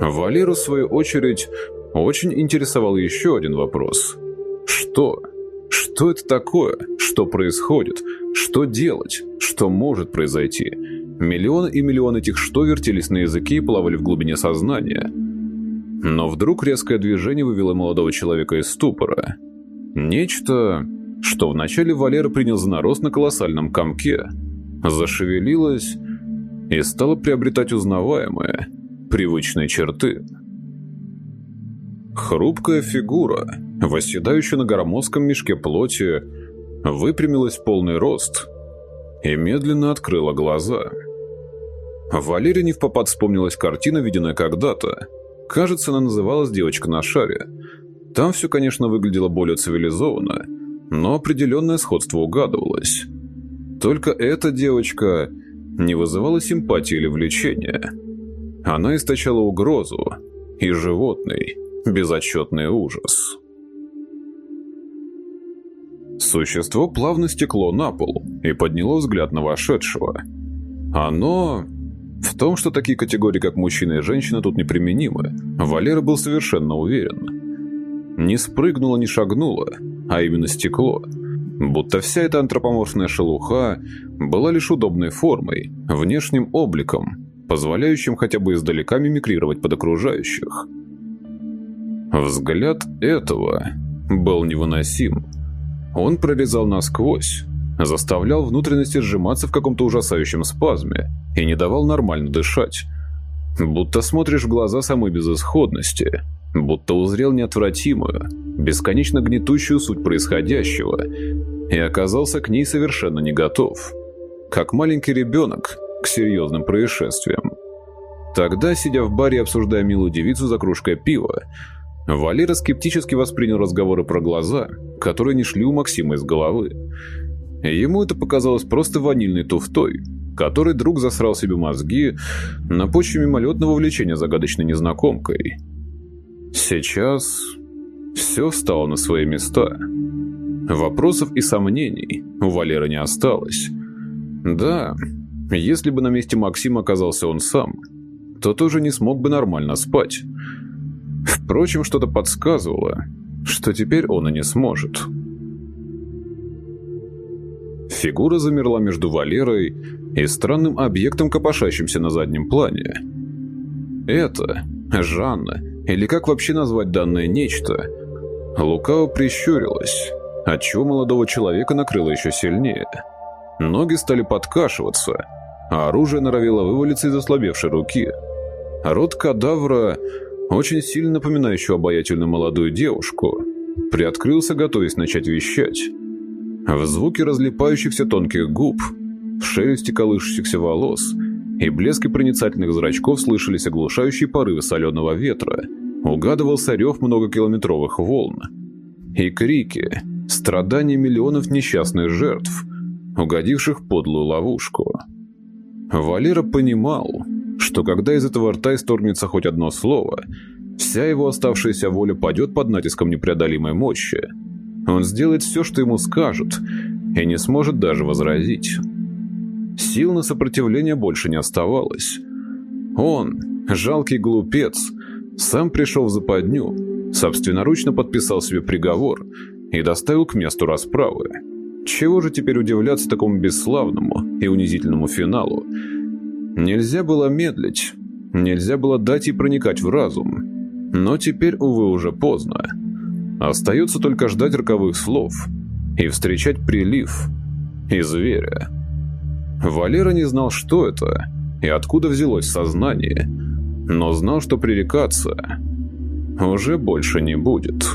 Валеру, в свою очередь, очень интересовал еще один вопрос. Что? Что это такое? Что происходит? Что делать? Что может произойти? Миллионы и миллионы этих «что» вертелись на языке и плавали в глубине сознания. Но вдруг резкое движение вывело молодого человека из ступора. Нечто, что вначале Валера принял за нарост на колоссальном комке, зашевелилось и стало приобретать узнаваемые, привычные черты. Хрупкая фигура, восседающая на громоздком мешке плоти, выпрямилась в полный рост и медленно открыла глаза. Валерия не в попад вспомнилась картина, виденная когда-то. Кажется, она называлась «Девочка на шаре». Там все, конечно, выглядело более цивилизованно, но определенное сходство угадывалось. Только эта девочка не вызывала симпатии или влечения. Она источала угрозу и животный, безотчетный ужас. Существо плавно стекло на пол и подняло взгляд на вошедшего. Оно... В том, что такие категории, как мужчина и женщина, тут неприменимы, Валера был совершенно уверен. Не спрыгнуло, не шагнуло, а именно стекло. Будто вся эта антропоморфная шелуха была лишь удобной формой, внешним обликом, позволяющим хотя бы издалека мимикрировать под окружающих. Взгляд этого был невыносим. Он прорезал насквозь, заставлял внутренности сжиматься в каком-то ужасающем спазме и не давал нормально дышать. Будто смотришь в глаза самой безысходности, будто узрел неотвратимую, бесконечно гнетущую суть происходящего и оказался к ней совершенно не готов. Как маленький ребенок к серьезным происшествиям. Тогда, сидя в баре обсуждая милую девицу за кружкой пива, Валера скептически воспринял разговоры про глаза, которые не шли у Максима из головы. Ему это показалось просто ванильной туфтой, который друг засрал себе мозги на почве мимолетного влечения загадочной незнакомкой. Сейчас все встало на свои места. Вопросов и сомнений у Валеры не осталось. Да, если бы на месте Максима оказался он сам, то тоже не смог бы нормально спать. Впрочем, что-то подсказывало, что теперь он и не сможет. Фигура замерла между Валерой и странным объектом, копошащимся на заднем плане. Это, Жанна, или как вообще назвать данное нечто, лукаво прищурилась, отчего молодого человека накрыло еще сильнее. Ноги стали подкашиваться, а оружие норовило вывалиться из ослабевшей руки. Рот кадавра очень сильно напоминающую обаятельную молодую девушку, приоткрылся, готовясь начать вещать. В звуке разлипающихся тонких губ, в шелесте колышущихся волос и блеске проницательных зрачков слышались оглушающие порывы соленого ветра, угадывался рев многокилометровых волн. И крики, страдания миллионов несчастных жертв, угодивших в подлую ловушку. Валера понимал, что когда из этого рта исторгнется хоть одно слово, Вся его оставшаяся воля падет под натиском непреодолимой мощи. Он сделает все, что ему скажут, и не сможет даже возразить. Сил на сопротивление больше не оставалось. Он, жалкий глупец, сам пришел в западню, собственноручно подписал себе приговор и доставил к месту расправы. Чего же теперь удивляться такому бесславному и унизительному финалу? Нельзя было медлить, нельзя было дать ей проникать в разум. Но теперь, увы, уже поздно. Остается только ждать роковых слов и встречать прилив и зверя. Валера не знал, что это и откуда взялось сознание, но знал, что пререкаться уже больше не будет.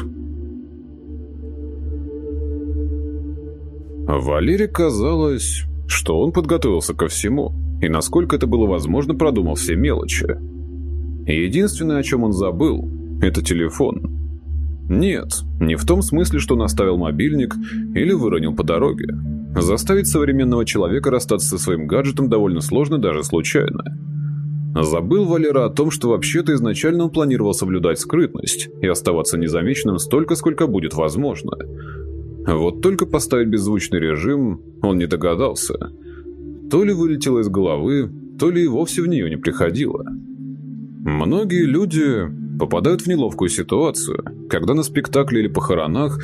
Валере казалось, что он подготовился ко всему, и насколько это было возможно, продумал все мелочи. Единственное, о чем он забыл, это телефон. Нет, не в том смысле, что наставил мобильник или выронил по дороге. Заставить современного человека расстаться со своим гаджетом довольно сложно даже случайно. Забыл Валера о том, что вообще-то изначально он планировал соблюдать скрытность и оставаться незамеченным столько, сколько будет возможно. Вот только поставить беззвучный режим он не догадался. То ли вылетело из головы, то ли и вовсе в нее не приходило. Многие люди попадают в неловкую ситуацию, когда на спектакле или похоронах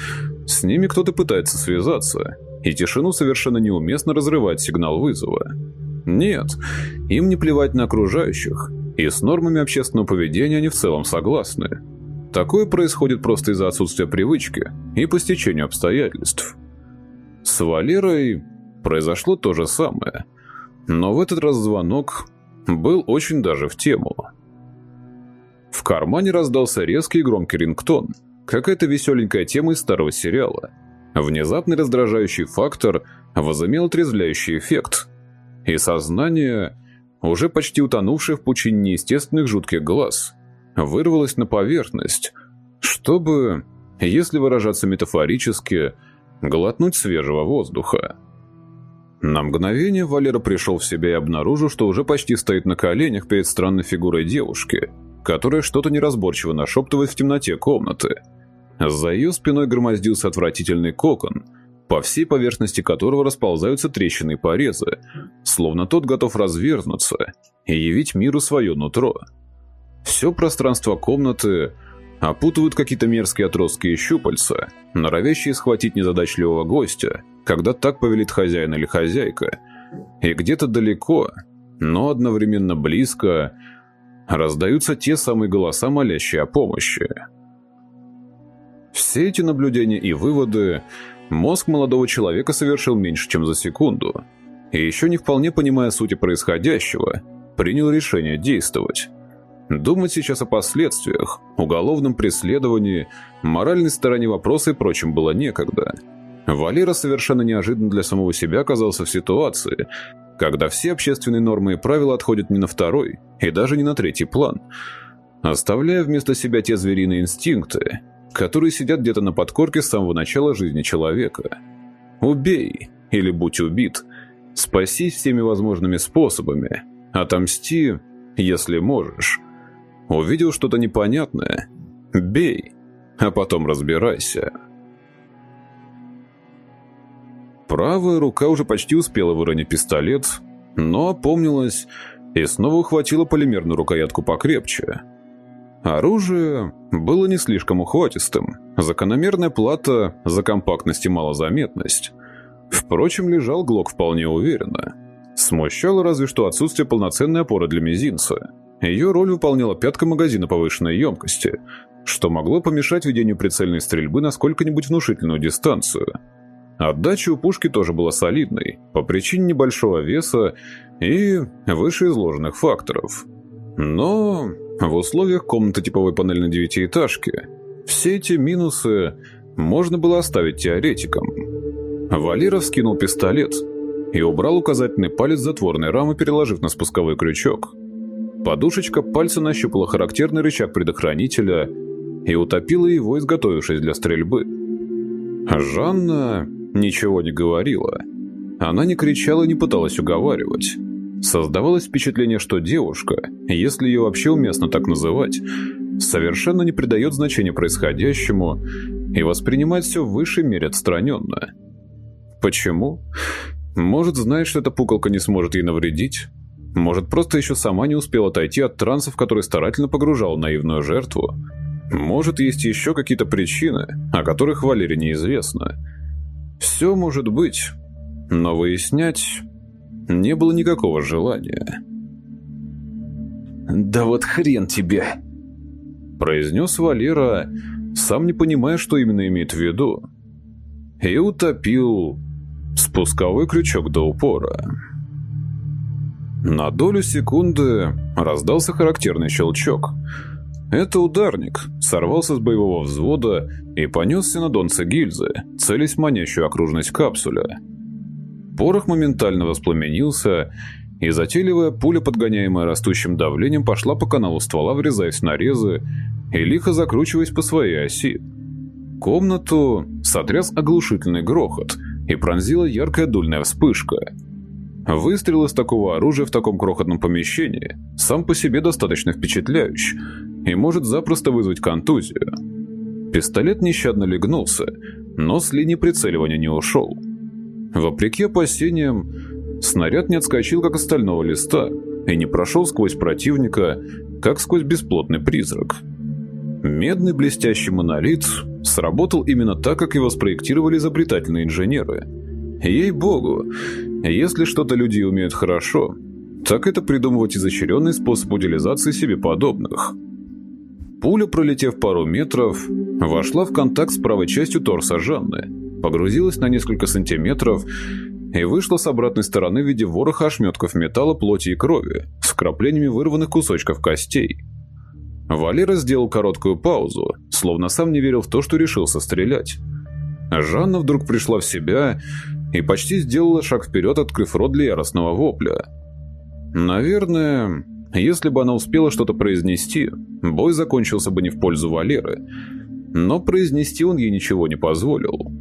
с ними кто-то пытается связаться, и тишину совершенно неуместно разрывать сигнал вызова. Нет, им не плевать на окружающих, и с нормами общественного поведения они в целом согласны. Такое происходит просто из-за отсутствия привычки и по стечению обстоятельств. С Валерой произошло то же самое, но в этот раз звонок был очень даже в тему. В кармане раздался резкий и громкий рингтон, какая-то веселенькая тема из старого сериала – Внезапный раздражающий фактор возымел отрезвляющий эффект, и сознание, уже почти утонувшее в пучине неестественных жутких глаз, вырвалось на поверхность, чтобы, если выражаться метафорически, глотнуть свежего воздуха. На мгновение Валера пришел в себя и обнаружил, что уже почти стоит на коленях перед странной фигурой девушки, которая что-то неразборчиво нашептывает в темноте комнаты – за ее спиной громоздился отвратительный кокон, по всей поверхности которого расползаются трещины и порезы, словно тот готов развернуться и явить миру свое нутро. Все пространство комнаты опутывают какие-то мерзкие отростки и щупальца, норовящие схватить незадачливого гостя, когда так повелит хозяин или хозяйка, и где-то далеко, но одновременно близко, раздаются те самые голоса, молящие о помощи. Все эти наблюдения и выводы мозг молодого человека совершил меньше, чем за секунду. И еще не вполне понимая сути происходящего, принял решение действовать. Думать сейчас о последствиях, уголовном преследовании, моральной стороне вопроса и прочем было некогда. Валера совершенно неожиданно для самого себя оказался в ситуации, когда все общественные нормы и правила отходят не на второй и даже не на третий план, оставляя вместо себя те звериные инстинкты, которые сидят где-то на подкорке с самого начала жизни человека. Убей или будь убит. Спасись всеми возможными способами. Отомсти, если можешь. Увидел что-то непонятное? Бей, а потом разбирайся. Правая рука уже почти успела выронить пистолет, но опомнилась и снова ухватила полимерную рукоятку покрепче – Оружие было не слишком ухватистым. Закономерная плата за компактность и малозаметность. Впрочем, лежал Глок вполне уверенно. Смущало разве что отсутствие полноценной опоры для мизинца. Ее роль выполняла пятка магазина повышенной емкости, что могло помешать ведению прицельной стрельбы на сколько-нибудь внушительную дистанцию. Отдача у пушки тоже была солидной, по причине небольшого веса и вышеизложенных факторов. Но в условиях комнаты типовой панельной девятиэтажки все эти минусы можно было оставить теоретикам. Валера скинул пистолет и убрал указательный палец затворной рамы, переложив на спусковой крючок. Подушечка пальца нащупала характерный рычаг предохранителя и утопила его, изготовившись для стрельбы. Жанна ничего не говорила. Она не кричала не пыталась уговаривать. Создавалось впечатление, что девушка, если ее вообще уместно так называть, совершенно не придает значения происходящему и воспринимает все в высшей мере отстраненно. Почему? Может, знает, что эта пуколка не сможет ей навредить? Может, просто еще сама не успела отойти от транса, в который старательно погружал наивную жертву? Может, есть еще какие-то причины, о которых Валере неизвестно. Все может быть, но выяснять не было никакого желания. «Да вот хрен тебе!» произнес Валера, сам не понимая, что именно имеет в виду, и утопил спусковой крючок до упора. На долю секунды раздался характерный щелчок. Это ударник сорвался с боевого взвода и понесся на донце гильзы, целясь в манящую окружность капсуля. Порох моментально воспламенился, и затейливая пуля, подгоняемая растущим давлением, пошла по каналу ствола, врезаясь в нарезы и лихо закручиваясь по своей оси. Комнату сотряс оглушительный грохот и пронзила яркая дульная вспышка. Выстрел из такого оружия в таком крохотном помещении сам по себе достаточно впечатляющ и может запросто вызвать контузию. Пистолет нещадно легнулся, но с линии прицеливания не ушел. Вопреки опасениям, снаряд не отскочил, как остального листа, и не прошел сквозь противника, как сквозь бесплотный призрак. Медный блестящий монолит сработал именно так, как его спроектировали изобретательные инженеры. Ей-богу, если что-то люди умеют хорошо, так это придумывать изощренный способ утилизации себе подобных. Пуля, пролетев пару метров, вошла в контакт с правой частью торса Жанны, погрузилась на несколько сантиметров и вышла с обратной стороны в виде вороха ошметков металла, плоти и крови, с вкраплениями вырванных кусочков костей. Валера сделал короткую паузу, словно сам не верил в то, что решился стрелять. Жанна вдруг пришла в себя и почти сделала шаг вперед, открыв рот для яростного вопля. Наверное, если бы она успела что-то произнести, бой закончился бы не в пользу Валеры, но произнести он ей ничего не позволил.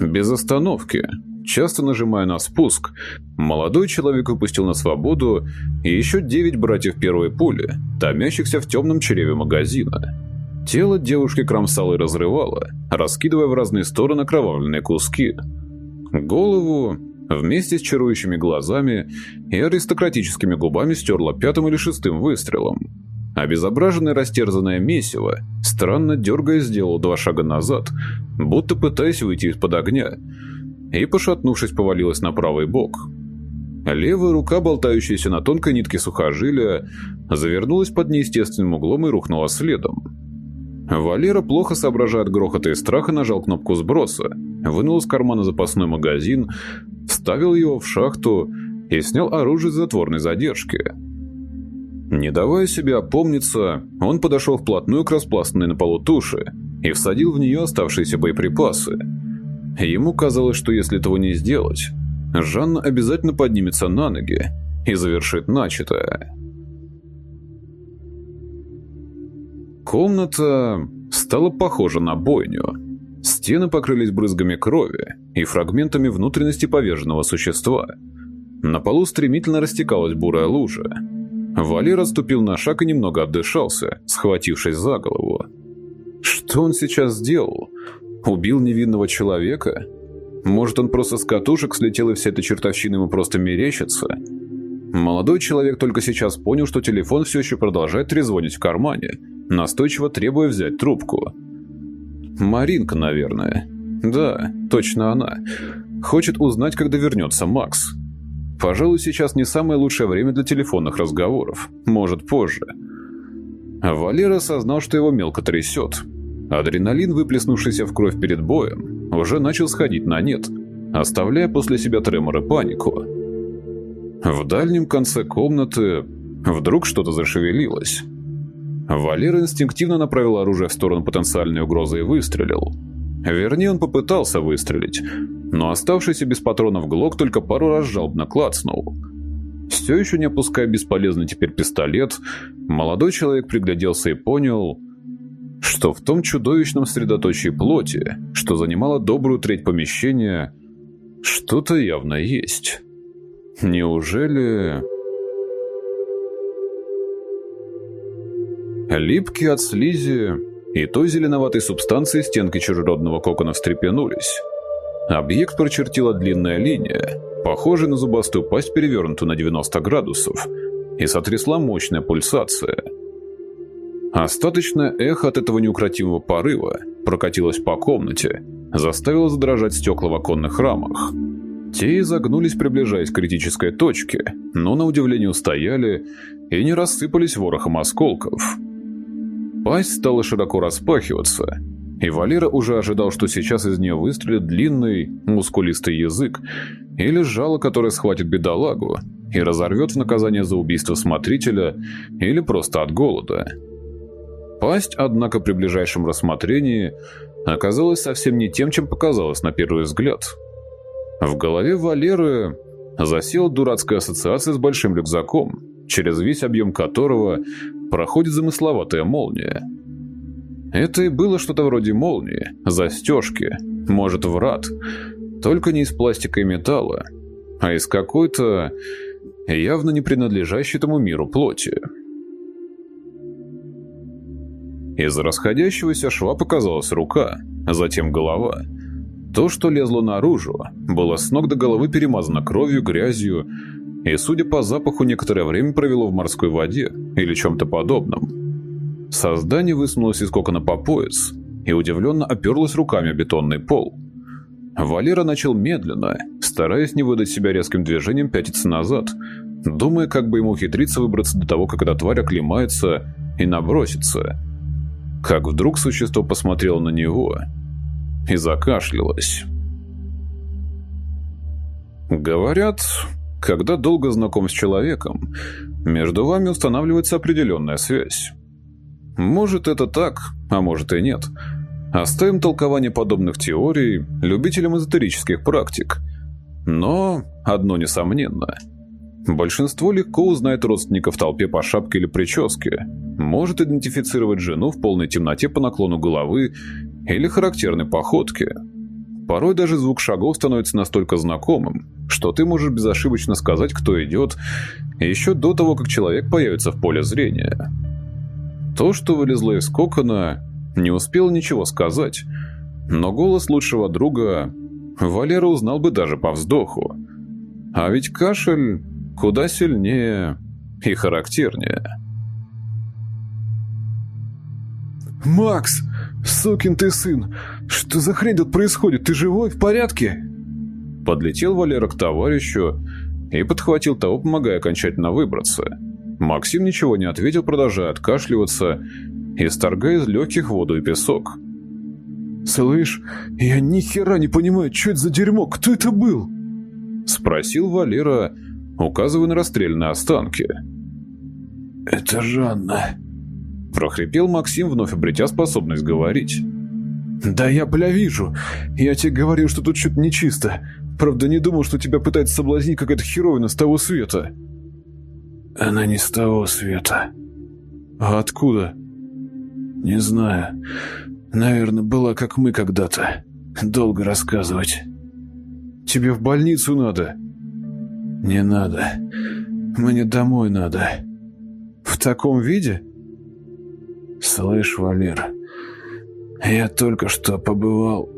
Без остановки, часто нажимая на спуск, молодой человек выпустил на свободу еще девять братьев первой пули, томящихся в темном чреве магазина. Тело девушки кромсало и разрывало, раскидывая в разные стороны кровавленные куски. Голову вместе с чарующими глазами и аристократическими губами стерла пятым или шестым выстрелом. Обезображенное растерзанное месиво, странно дергая, сделал два шага назад, будто пытаясь выйти из-под огня, и, пошатнувшись, повалилась на правый бок. Левая рука, болтающаяся на тонкой нитке сухожилия, завернулась под неестественным углом и рухнула следом. Валера, плохо соображая от грохота и страха, нажал кнопку сброса, вынул из кармана запасной магазин, вставил его в шахту и снял оружие с затворной задержки – не давая себе опомниться, он подошел вплотную к распластанной на полу туши и всадил в нее оставшиеся боеприпасы. Ему казалось, что если этого не сделать, Жанна обязательно поднимется на ноги и завершит начатое. Комната стала похожа на бойню. Стены покрылись брызгами крови и фрагментами внутренности поверженного существа. На полу стремительно растекалась бурая лужа, Валер отступил на шаг и немного отдышался, схватившись за голову. Что он сейчас сделал? Убил невинного человека? Может, он просто с катушек слетел и вся эта чертовщина ему просто мерещится? Молодой человек только сейчас понял, что телефон все еще продолжает трезвонить в кармане, настойчиво требуя взять трубку. Маринка, наверное. Да, точно она. Хочет узнать, когда вернется Макс. Пожалуй, сейчас не самое лучшее время для телефонных разговоров. Может, позже. Валера осознал, что его мелко трясет. Адреналин, выплеснувшийся в кровь перед боем, уже начал сходить на нет, оставляя после себя тремор и панику. В дальнем конце комнаты вдруг что-то зашевелилось. Валера инстинктивно направил оружие в сторону потенциальной угрозы и выстрелил. Вернее, он попытался выстрелить, но оставшийся без патронов Глок только пару раз жалобно клацнул. Все еще не опуская бесполезный теперь пистолет, молодой человек пригляделся и понял, что в том чудовищном средоточии плоти, что занимало добрую треть помещения, что-то явно есть. Неужели... Липкие от слизи и той зеленоватой субстанции стенки чужеродного кокона встрепенулись. Объект прочертила длинная линия, похожая на зубастую пасть, перевернутую на 90 градусов, и сотрясла мощная пульсация. Остаточное эхо от этого неукротимого порыва прокатилось по комнате, заставило задрожать стекла в оконных рамах. Те изогнулись, приближаясь к критической точке, но на удивление устояли и не рассыпались ворохом осколков. Пасть стала широко распахиваться, и Валера уже ожидал, что сейчас из нее выстрелит длинный, мускулистый язык или жало, которое схватит бедолагу и разорвет в наказание за убийство смотрителя или просто от голода. Пасть, однако, при ближайшем рассмотрении оказалась совсем не тем, чем показалось на первый взгляд. В голове Валеры засела дурацкая ассоциация с большим рюкзаком, через весь объем которого проходит замысловатая молния. Это и было что-то вроде молнии, застежки, может, врат, только не из пластика и металла, а из какой-то явно не принадлежащей этому миру плоти. Из расходящегося шва показалась рука, затем голова. То, что лезло наружу, было с ног до головы перемазано кровью, грязью и, судя по запаху, некоторое время провело в морской воде или чем-то подобном. Создание высунулось из кокона по пояс и удивленно оперлось руками о бетонный пол. Валера начал медленно, стараясь не выдать себя резким движением пятиться назад, думая, как бы ему ухитриться выбраться до того, как эта тварь оклемается и набросится. Как вдруг существо посмотрело на него и закашлялось. Говорят, когда долго знаком с человеком, между вами устанавливается определенная связь. Может, это так, а может и нет. Оставим толкование подобных теорий любителям эзотерических практик. Но одно несомненно. Большинство легко узнает родственника в толпе по шапке или прическе, может идентифицировать жену в полной темноте по наклону головы или характерной походке. Порой даже звук шагов становится настолько знакомым, что ты можешь безошибочно сказать, кто идет, еще до того, как человек появится в поле зрения. То, что вылезло из кокона, не успел ничего сказать, но голос лучшего друга Валера узнал бы даже по вздоху. А ведь кашель куда сильнее и характернее. «Макс! Сукин ты сын! Что за хрень тут происходит? Ты живой? В порядке?» Подлетел Валера к товарищу и подхватил того, помогая окончательно выбраться. Максим ничего не ответил, продолжая откашливаться, исторгая из легких воду и песок. «Слышь, я ни хера не понимаю, что это за дерьмо? Кто это был?» Спросил Валера, указывая на расстрельные останки. «Это Жанна», – прохрипел Максим, вновь обретя способность говорить. «Да я бля вижу. Я тебе говорил, что тут что-то нечисто. Правда, не думал, что тебя пытается соблазнить какая-то херовина с того света». Она не с того света. А откуда? Не знаю. Наверное, была как мы когда-то. Долго рассказывать. Тебе в больницу надо? Не надо. Мне домой надо. В таком виде? Слышь, Валер, я только что побывал...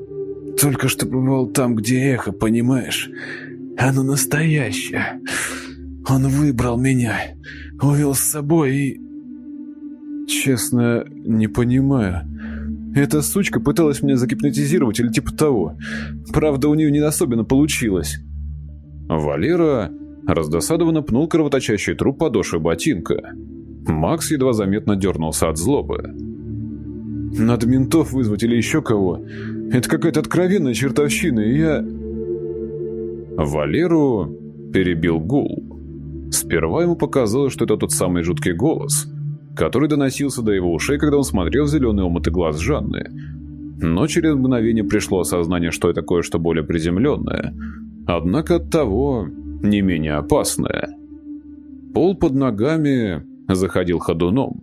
Только что побывал там, где эхо, понимаешь? Оно настоящее. Он выбрал меня, увел с собой и... Честно, не понимаю. Эта сучка пыталась меня загипнотизировать или типа того. Правда, у нее не особенно получилось. Валера раздосадованно пнул кровоточащий труп подошвы ботинка. Макс едва заметно дернулся от злобы. «Надо ментов вызвать или еще кого. Это какая-то откровенная чертовщина, и я...» Валеру перебил гул. Сперва ему показалось, что это тот самый жуткий голос, который доносился до его ушей, когда он смотрел в зеленый омутый глаз Жанны. Но через мгновение пришло осознание, что это кое-что более приземленное, однако от того не менее опасное. Пол под ногами заходил ходуном.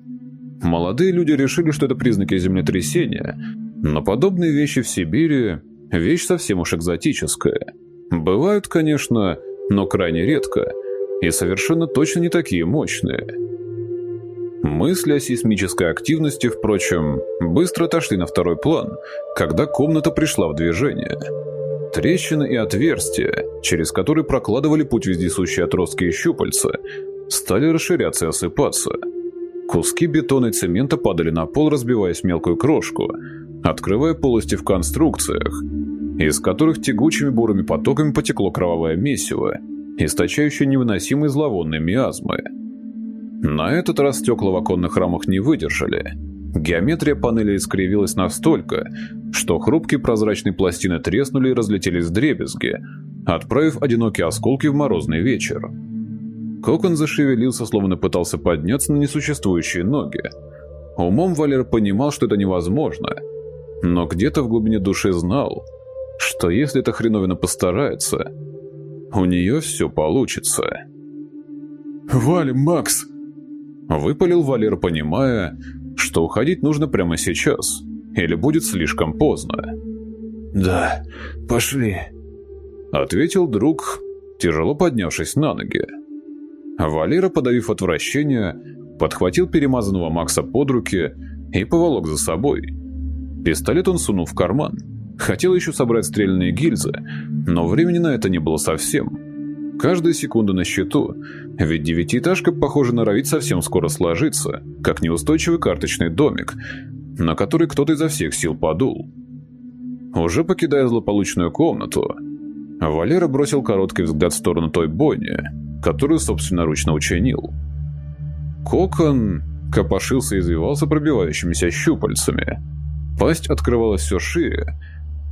Молодые люди решили, что это признаки землетрясения, но подобные вещи в Сибири – вещь совсем уж экзотическая. Бывают, конечно, но крайне редко – и совершенно точно не такие мощные. Мысли о сейсмической активности, впрочем, быстро отошли на второй план, когда комната пришла в движение. Трещины и отверстия, через которые прокладывали путь вездесущие отростки и щупальца, стали расширяться и осыпаться. Куски бетона и цемента падали на пол, разбиваясь в мелкую крошку, открывая полости в конструкциях, из которых тягучими бурыми потоками потекло кровавое месиво, источающее невыносимые зловонные миазмы. На этот раз стекла в оконных рамах не выдержали. Геометрия панели искривилась настолько, что хрупкие прозрачные пластины треснули и разлетелись в дребезги, отправив одинокие осколки в морозный вечер. Кокон зашевелился, словно пытался подняться на несуществующие ноги. Умом Валер понимал, что это невозможно, но где-то в глубине души знал, что если эта хреновина постарается, у нее все получится. «Валим, Макс!» Выпалил Валер, понимая, что уходить нужно прямо сейчас, или будет слишком поздно. «Да, пошли», — ответил друг, тяжело поднявшись на ноги. Валера, подавив отвращение, подхватил перемазанного Макса под руки и поволок за собой. Пистолет он сунул в карман. Хотел еще собрать стрельные гильзы, но времени на это не было совсем. Каждая секунда на счету, ведь девятиэтажка, похоже, норовит совсем скоро сложиться, как неустойчивый карточный домик, на который кто-то изо всех сил подул. Уже покидая злополучную комнату, Валера бросил короткий взгляд в сторону той бойни, которую собственноручно учинил. Кокон копошился и извивался пробивающимися щупальцами. Пасть открывалась все шире,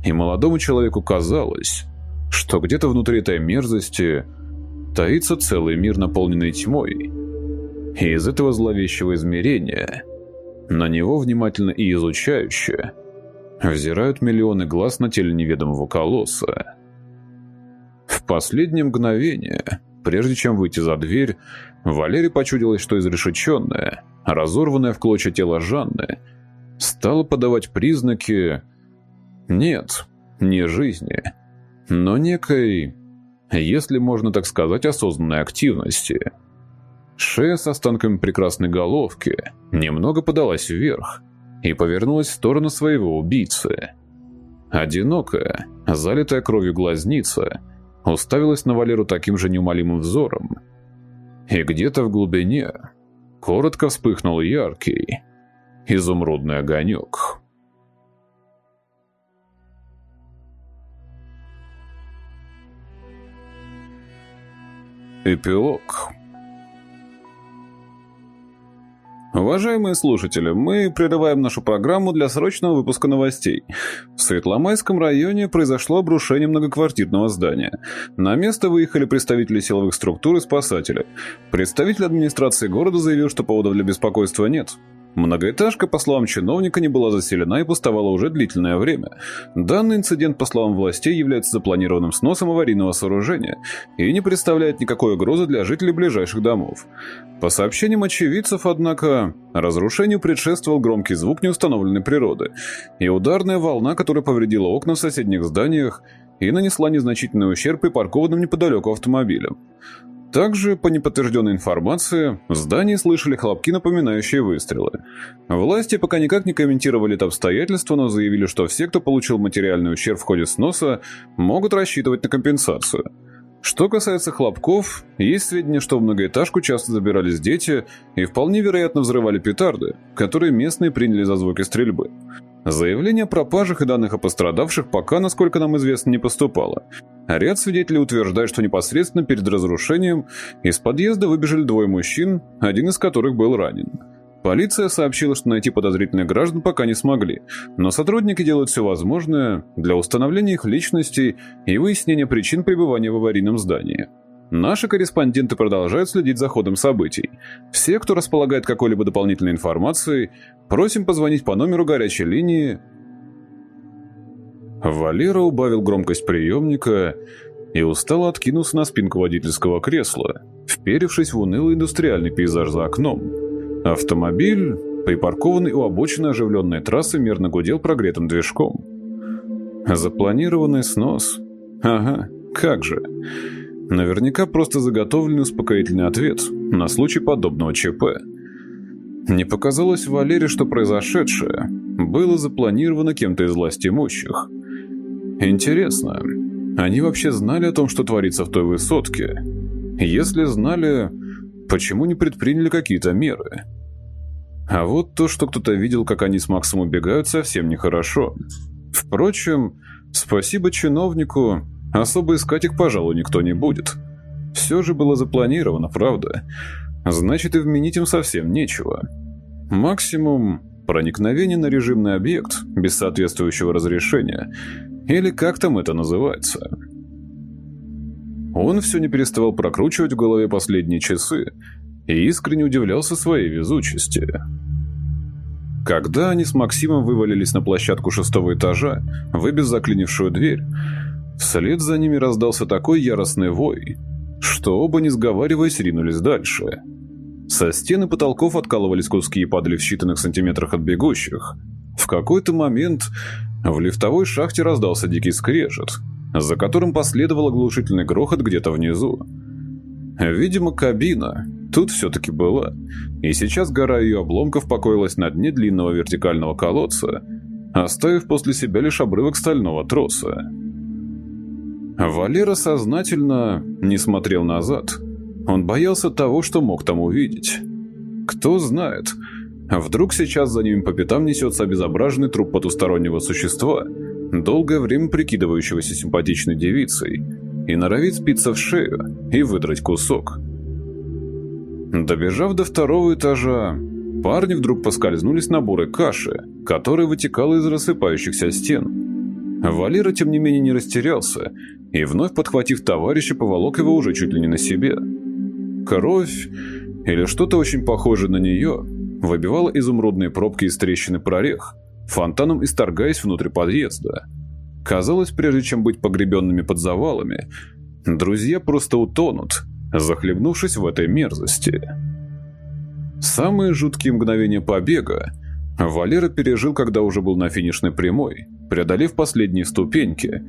и молодому человеку казалось, что где-то внутри этой мерзости таится целый мир, наполненный тьмой. И из этого зловещего измерения на него внимательно и изучающе взирают миллионы глаз на теле неведомого колосса. В последнее мгновение, прежде чем выйти за дверь, Валерий почудилось, что изрешеченное, разорванное в клочья тело Жанны стало подавать признаки... Нет, не жизни, но некой, если можно так сказать, осознанной активности. Шея с останками прекрасной головки немного подалась вверх и повернулась в сторону своего убийцы. Одинокая, залитая кровью глазница, уставилась на Валеру таким же неумолимым взором. И где-то в глубине коротко вспыхнул яркий, изумрудный огонек. Эпилог Уважаемые слушатели, мы прерываем нашу программу для срочного выпуска новостей. В Светломайском районе произошло обрушение многоквартирного здания. На место выехали представители силовых структур и спасатели. Представитель администрации города заявил, что поводов для беспокойства нет. Многоэтажка, по словам чиновника, не была заселена и пустовала уже длительное время. Данный инцидент, по словам властей, является запланированным сносом аварийного сооружения и не представляет никакой угрозы для жителей ближайших домов. По сообщениям очевидцев, однако, разрушению предшествовал громкий звук неустановленной природы и ударная волна, которая повредила окна в соседних зданиях и нанесла незначительный ущерб припаркованным неподалеку автомобилям. Также, по неподтвержденной информации, в здании слышали хлопки, напоминающие выстрелы. Власти пока никак не комментировали это обстоятельство, но заявили, что все, кто получил материальный ущерб в ходе сноса, могут рассчитывать на компенсацию. Что касается хлопков, есть сведения, что в многоэтажку часто забирались дети и вполне вероятно взрывали петарды, которые местные приняли за звуки стрельбы. Заявление о пропажах и данных о пострадавших пока, насколько нам известно, не поступало. Ряд свидетелей утверждает, что непосредственно перед разрушением из подъезда выбежали двое мужчин, один из которых был ранен. Полиция сообщила, что найти подозрительных граждан пока не смогли, но сотрудники делают все возможное для установления их личностей и выяснения причин пребывания в аварийном здании. Наши корреспонденты продолжают следить за ходом событий. Все, кто располагает какой-либо дополнительной информацией, просим позвонить по номеру горячей линии. Валера убавил громкость приемника и устало откинулся на спинку водительского кресла, вперевшись в унылый индустриальный пейзаж за окном. Автомобиль, припаркованный у обочины оживленной трассы, мерно гудел прогретым движком. Запланированный снос. Ага, как же. Наверняка просто заготовленный успокоительный ответ на случай подобного ЧП. Не показалось Валере, что произошедшее было запланировано кем-то из власти имущих. Интересно, они вообще знали о том, что творится в той высотке? Если знали, почему не предприняли какие-то меры? А вот то, что кто-то видел, как они с Максом убегают, совсем нехорошо. Впрочем, спасибо чиновнику, особо искать их, пожалуй, никто не будет. Все же было запланировано, правда? Значит, и вменить им совсем нечего. Максимум проникновение на режимный объект без соответствующего разрешения, или как там это называется. Он все не переставал прокручивать в голове последние часы и искренне удивлялся своей везучести. Когда они с Максимом вывалились на площадку шестого этажа, выбив заклинившую дверь, вслед за ними раздался такой яростный вой, что оба, не сговариваясь, ринулись дальше. Со стены потолков откалывались куски и падали в считанных сантиметрах от бегущих. В какой-то момент в лифтовой шахте раздался дикий скрежет, за которым последовал оглушительный грохот где-то внизу. Видимо, кабина тут все-таки была, и сейчас гора ее обломков покоилась на дне длинного вертикального колодца, оставив после себя лишь обрывок стального троса. Валера сознательно не смотрел назад. Он боялся того, что мог там увидеть. Кто знает, вдруг сейчас за ним по пятам несется обезображенный труп потустороннего существа, долгое время прикидывающегося симпатичной девицей, и норовит спиться в шею и выдрать кусок. Добежав до второго этажа, парни вдруг поскользнулись на бурой каше, которая вытекала из рассыпающихся стен. Валера, тем не менее, не растерялся и, вновь подхватив товарища, поволок его уже чуть ли не на себе. Кровь, или что-то очень похожее на нее, выбивала изумрудные пробки из трещины прорех, фонтаном исторгаясь внутрь подъезда. Казалось, прежде чем быть погребенными под завалами, друзья просто утонут, захлебнувшись в этой мерзости. Самые жуткие мгновения побега Валера пережил, когда уже был на финишной прямой, преодолев последние ступеньки,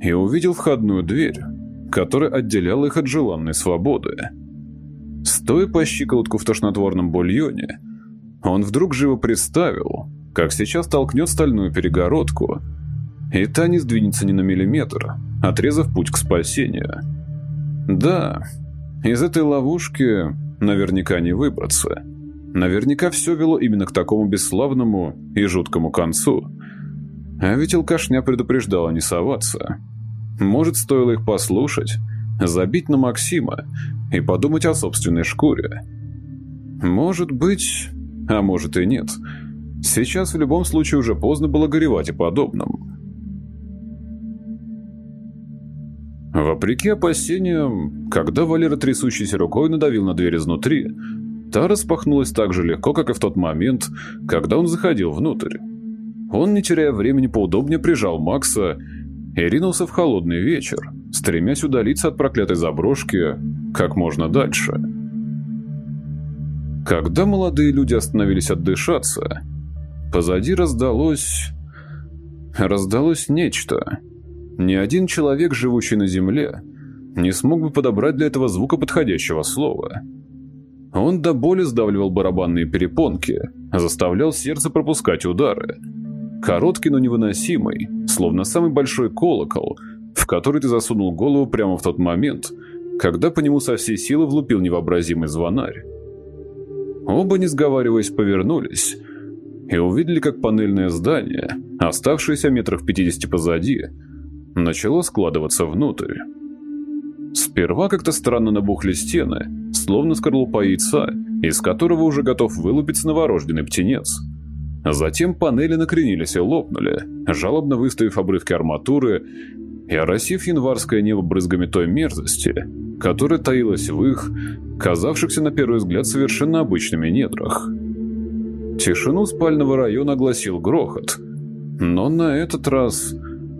и увидел входную дверь, которая отделяла их от желанной свободы. Стоя по щиколотку в тошнотворном бульоне, он вдруг живо представил, как сейчас толкнет стальную перегородку – и та не сдвинется ни на миллиметр, отрезав путь к спасению. Да, из этой ловушки наверняка не выбраться. Наверняка все вело именно к такому бесславному и жуткому концу. А ведь алкашня предупреждала не соваться. Может, стоило их послушать, забить на Максима и подумать о собственной шкуре. Может быть, а может и нет. Сейчас в любом случае уже поздно было горевать о подобном. Вопреки опасениям, когда Валера трясущейся рукой надавил на дверь изнутри, та распахнулась так же легко, как и в тот момент, когда он заходил внутрь. Он, не теряя времени, поудобнее прижал Макса и ринулся в холодный вечер, стремясь удалиться от проклятой заброшки как можно дальше. Когда молодые люди остановились отдышаться, позади раздалось... раздалось нечто — ни один человек, живущий на Земле, не смог бы подобрать для этого звука подходящего слова. Он до боли сдавливал барабанные перепонки, заставлял сердце пропускать удары. Короткий, но невыносимый, словно самый большой колокол, в который ты засунул голову прямо в тот момент, когда по нему со всей силы влупил невообразимый звонарь. Оба, не сговариваясь, повернулись и увидели, как панельное здание, оставшееся метрах в пятидесяти позади, начало складываться внутрь. Сперва как-то странно набухли стены, словно скорлупа яйца, из которого уже готов вылупиться новорожденный птенец. Затем панели накренились и лопнули, жалобно выставив обрывки арматуры и оросив январское небо брызгами той мерзости, которая таилась в их, казавшихся на первый взгляд совершенно обычными недрах. Тишину спального района огласил грохот, но на этот раз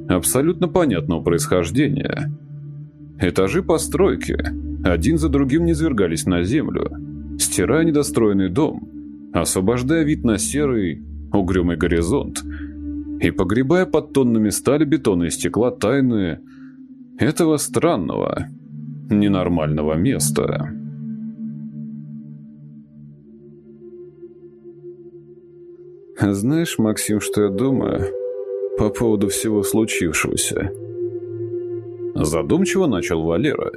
абсолютно понятного происхождения. Этажи постройки один за другим низвергались на землю, стирая недостроенный дом, освобождая вид на серый, угрюмый горизонт и погребая под тоннами стали, бетона и стекла тайны этого странного, ненормального места. Знаешь, Максим, что я думаю по поводу всего случившегося? Задумчиво начал Валера.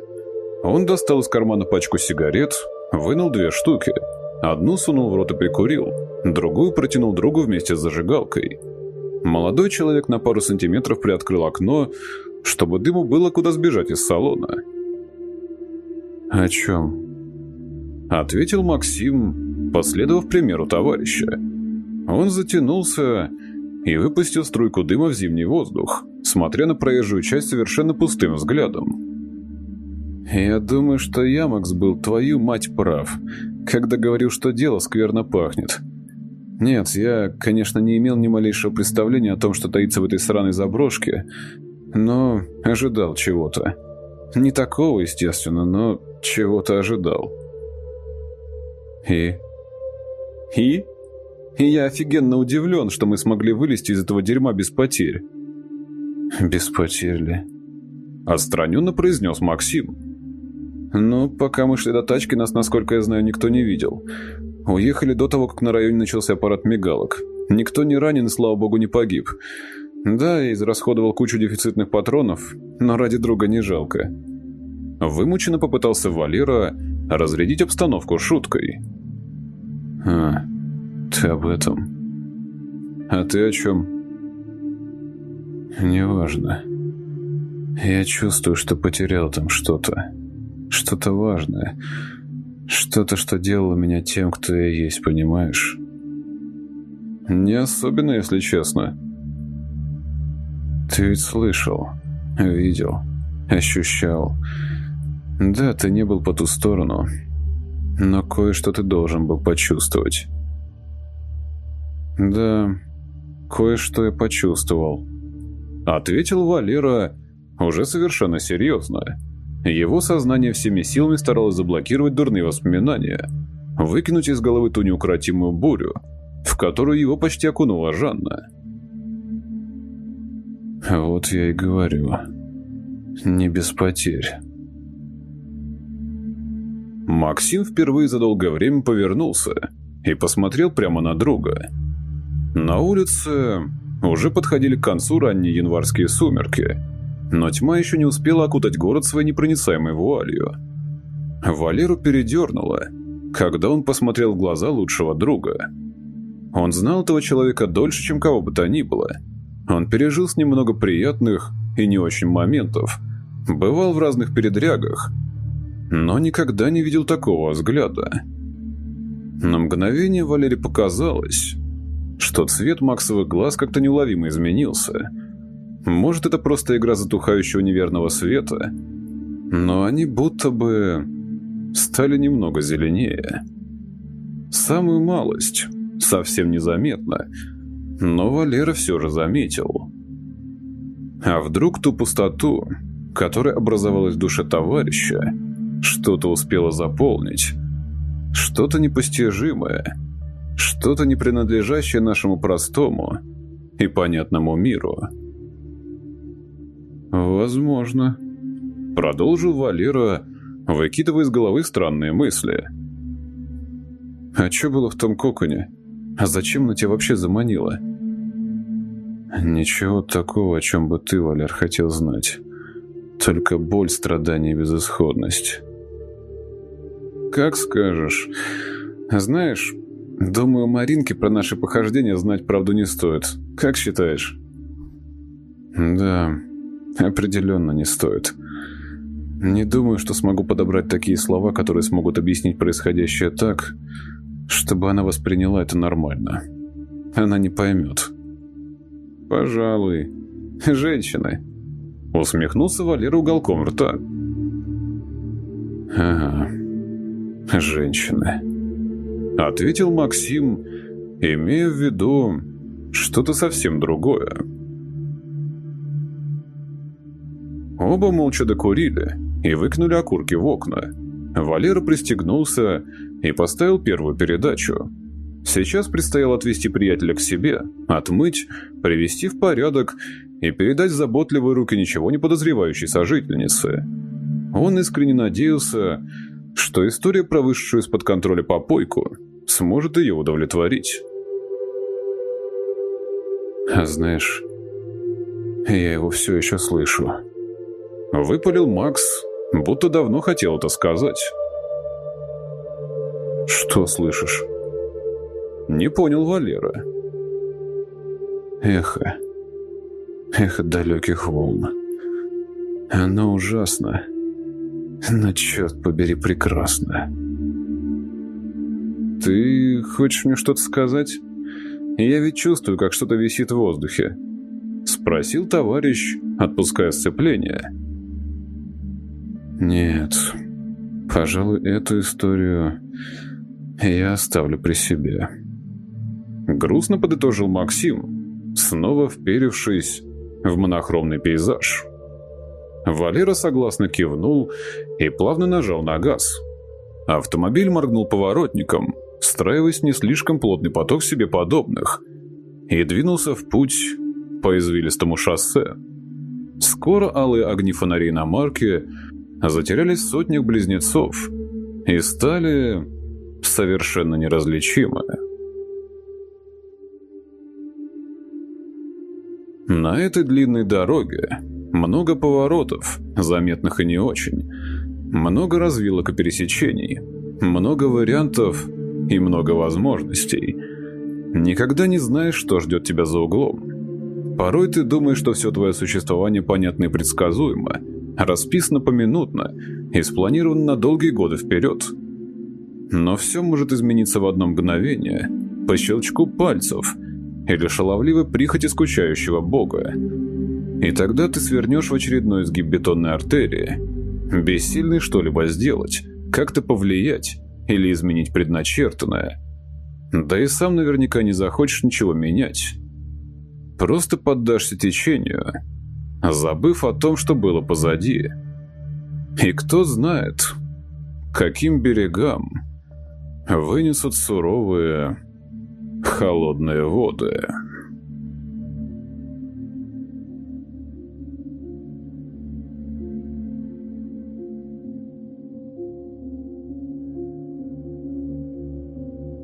Он достал из кармана пачку сигарет, вынул две штуки. Одну сунул в рот и прикурил, другую протянул другу вместе с зажигалкой. Молодой человек на пару сантиметров приоткрыл окно, чтобы дыму было куда сбежать из салона. «О чем?» Ответил Максим, последовав примеру товарища. Он затянулся и выпустил струйку дыма в зимний воздух, смотря на проезжую часть совершенно пустым взглядом. «Я думаю, что я, Макс, был твою мать прав, когда говорил, что дело скверно пахнет. Нет, я, конечно, не имел ни малейшего представления о том, что таится в этой сраной заброшке, но ожидал чего-то. Не такого, естественно, но чего-то ожидал». «И?» «И?» И я офигенно удивлен, что мы смогли вылезти из этого дерьма без потерь. Без потерь ли? Отстраненно произнес Максим. Ну, пока мы шли до тачки, нас, насколько я знаю, никто не видел. Уехали до того, как на районе начался аппарат мигалок. Никто не ранен и, слава богу, не погиб. Да, я израсходовал кучу дефицитных патронов, но ради друга не жалко. Вымученно попытался Валера разрядить обстановку шуткой. А, ты об этом. А ты о чем? Неважно. Я чувствую, что потерял там что-то. Что-то важное. Что-то, что делало меня тем, кто я есть, понимаешь? Не особенно, если честно. Ты ведь слышал, видел, ощущал. Да, ты не был по ту сторону, но кое-что ты должен был почувствовать. «Да, кое-что я почувствовал», — ответил Валера уже совершенно серьезно. Его сознание всеми силами старалось заблокировать дурные воспоминания, выкинуть из головы ту неукротимую бурю, в которую его почти окунула Жанна. «Вот я и говорю, не без потерь». Максим впервые за долгое время повернулся и посмотрел прямо на друга — на улице уже подходили к концу ранние январские сумерки, но тьма еще не успела окутать город своей непроницаемой вуалью. Валеру передернуло, когда он посмотрел в глаза лучшего друга. Он знал этого человека дольше, чем кого бы то ни было. Он пережил с ним много приятных и не очень моментов, бывал в разных передрягах, но никогда не видел такого взгляда. На мгновение Валере показалось, что цвет Максовых глаз как-то неуловимо изменился. Может, это просто игра затухающего неверного света, но они будто бы стали немного зеленее. Самую малость, совсем незаметно, но Валера все же заметил. А вдруг ту пустоту, которая образовалась в душе товарища, что-то успело заполнить, что-то непостижимое — что-то не принадлежащее нашему простому и понятному миру. «Возможно», — продолжил Валера, выкидывая из головы странные мысли. «А что было в том коконе? А зачем на тебя вообще заманило?» «Ничего такого, о чем бы ты, Валер, хотел знать. Только боль, страдания и безысходность». «Как скажешь. Знаешь, Думаю, Маринке про наши похождения знать правду не стоит. Как считаешь? Да, определенно не стоит. Не думаю, что смогу подобрать такие слова, которые смогут объяснить происходящее так, чтобы она восприняла это нормально. Она не поймет. Пожалуй. Женщины. Усмехнулся Валера уголком рта. Ага. Женщины. Ответил Максим, имея в виду что-то совсем другое. Оба молча докурили и выкнули окурки в окна. Валера пристегнулся и поставил первую передачу. Сейчас предстояло отвезти приятеля к себе, отмыть, привести в порядок и передать заботливые руки ничего не подозревающей сожительнице. Он искренне надеялся, что история про вышедшую из-под контроля попойку сможет ее удовлетворить. А знаешь, я его все еще слышу. Выпалил Макс, будто давно хотел это сказать. Что слышишь? Не понял Валера. Эхо. Эхо далеких волн. Оно ужасно. Но, черт побери, прекрасно. Ты хочешь мне что-то сказать? Я ведь чувствую, как что-то висит в воздухе. Спросил товарищ, отпуская сцепление. Нет, пожалуй, эту историю я оставлю при себе. Грустно подытожил Максим, снова вперевшись в монохромный пейзаж. Валера согласно кивнул и плавно нажал на газ. Автомобиль моргнул поворотником, встраиваясь не слишком плотный поток себе подобных, и двинулся в путь по извилистому шоссе. Скоро алые огни фонарей на марке затерялись в сотнях близнецов и стали совершенно неразличимы. На этой длинной дороге много поворотов, заметных и не очень, много развилок и пересечений, много вариантов и много возможностей. Никогда не знаешь, что ждет тебя за углом. Порой ты думаешь, что все твое существование понятно и предсказуемо, расписано поминутно и спланировано на долгие годы вперед. Но все может измениться в одно мгновение, по щелчку пальцев или шаловливой прихоти скучающего бога. И тогда ты свернешь в очередной изгиб бетонной артерии, бессильный что-либо сделать, как-то повлиять или изменить предначертанное. Да и сам наверняка не захочешь ничего менять. Просто поддашься течению, забыв о том, что было позади. И кто знает, каким берегам вынесут суровые холодные воды.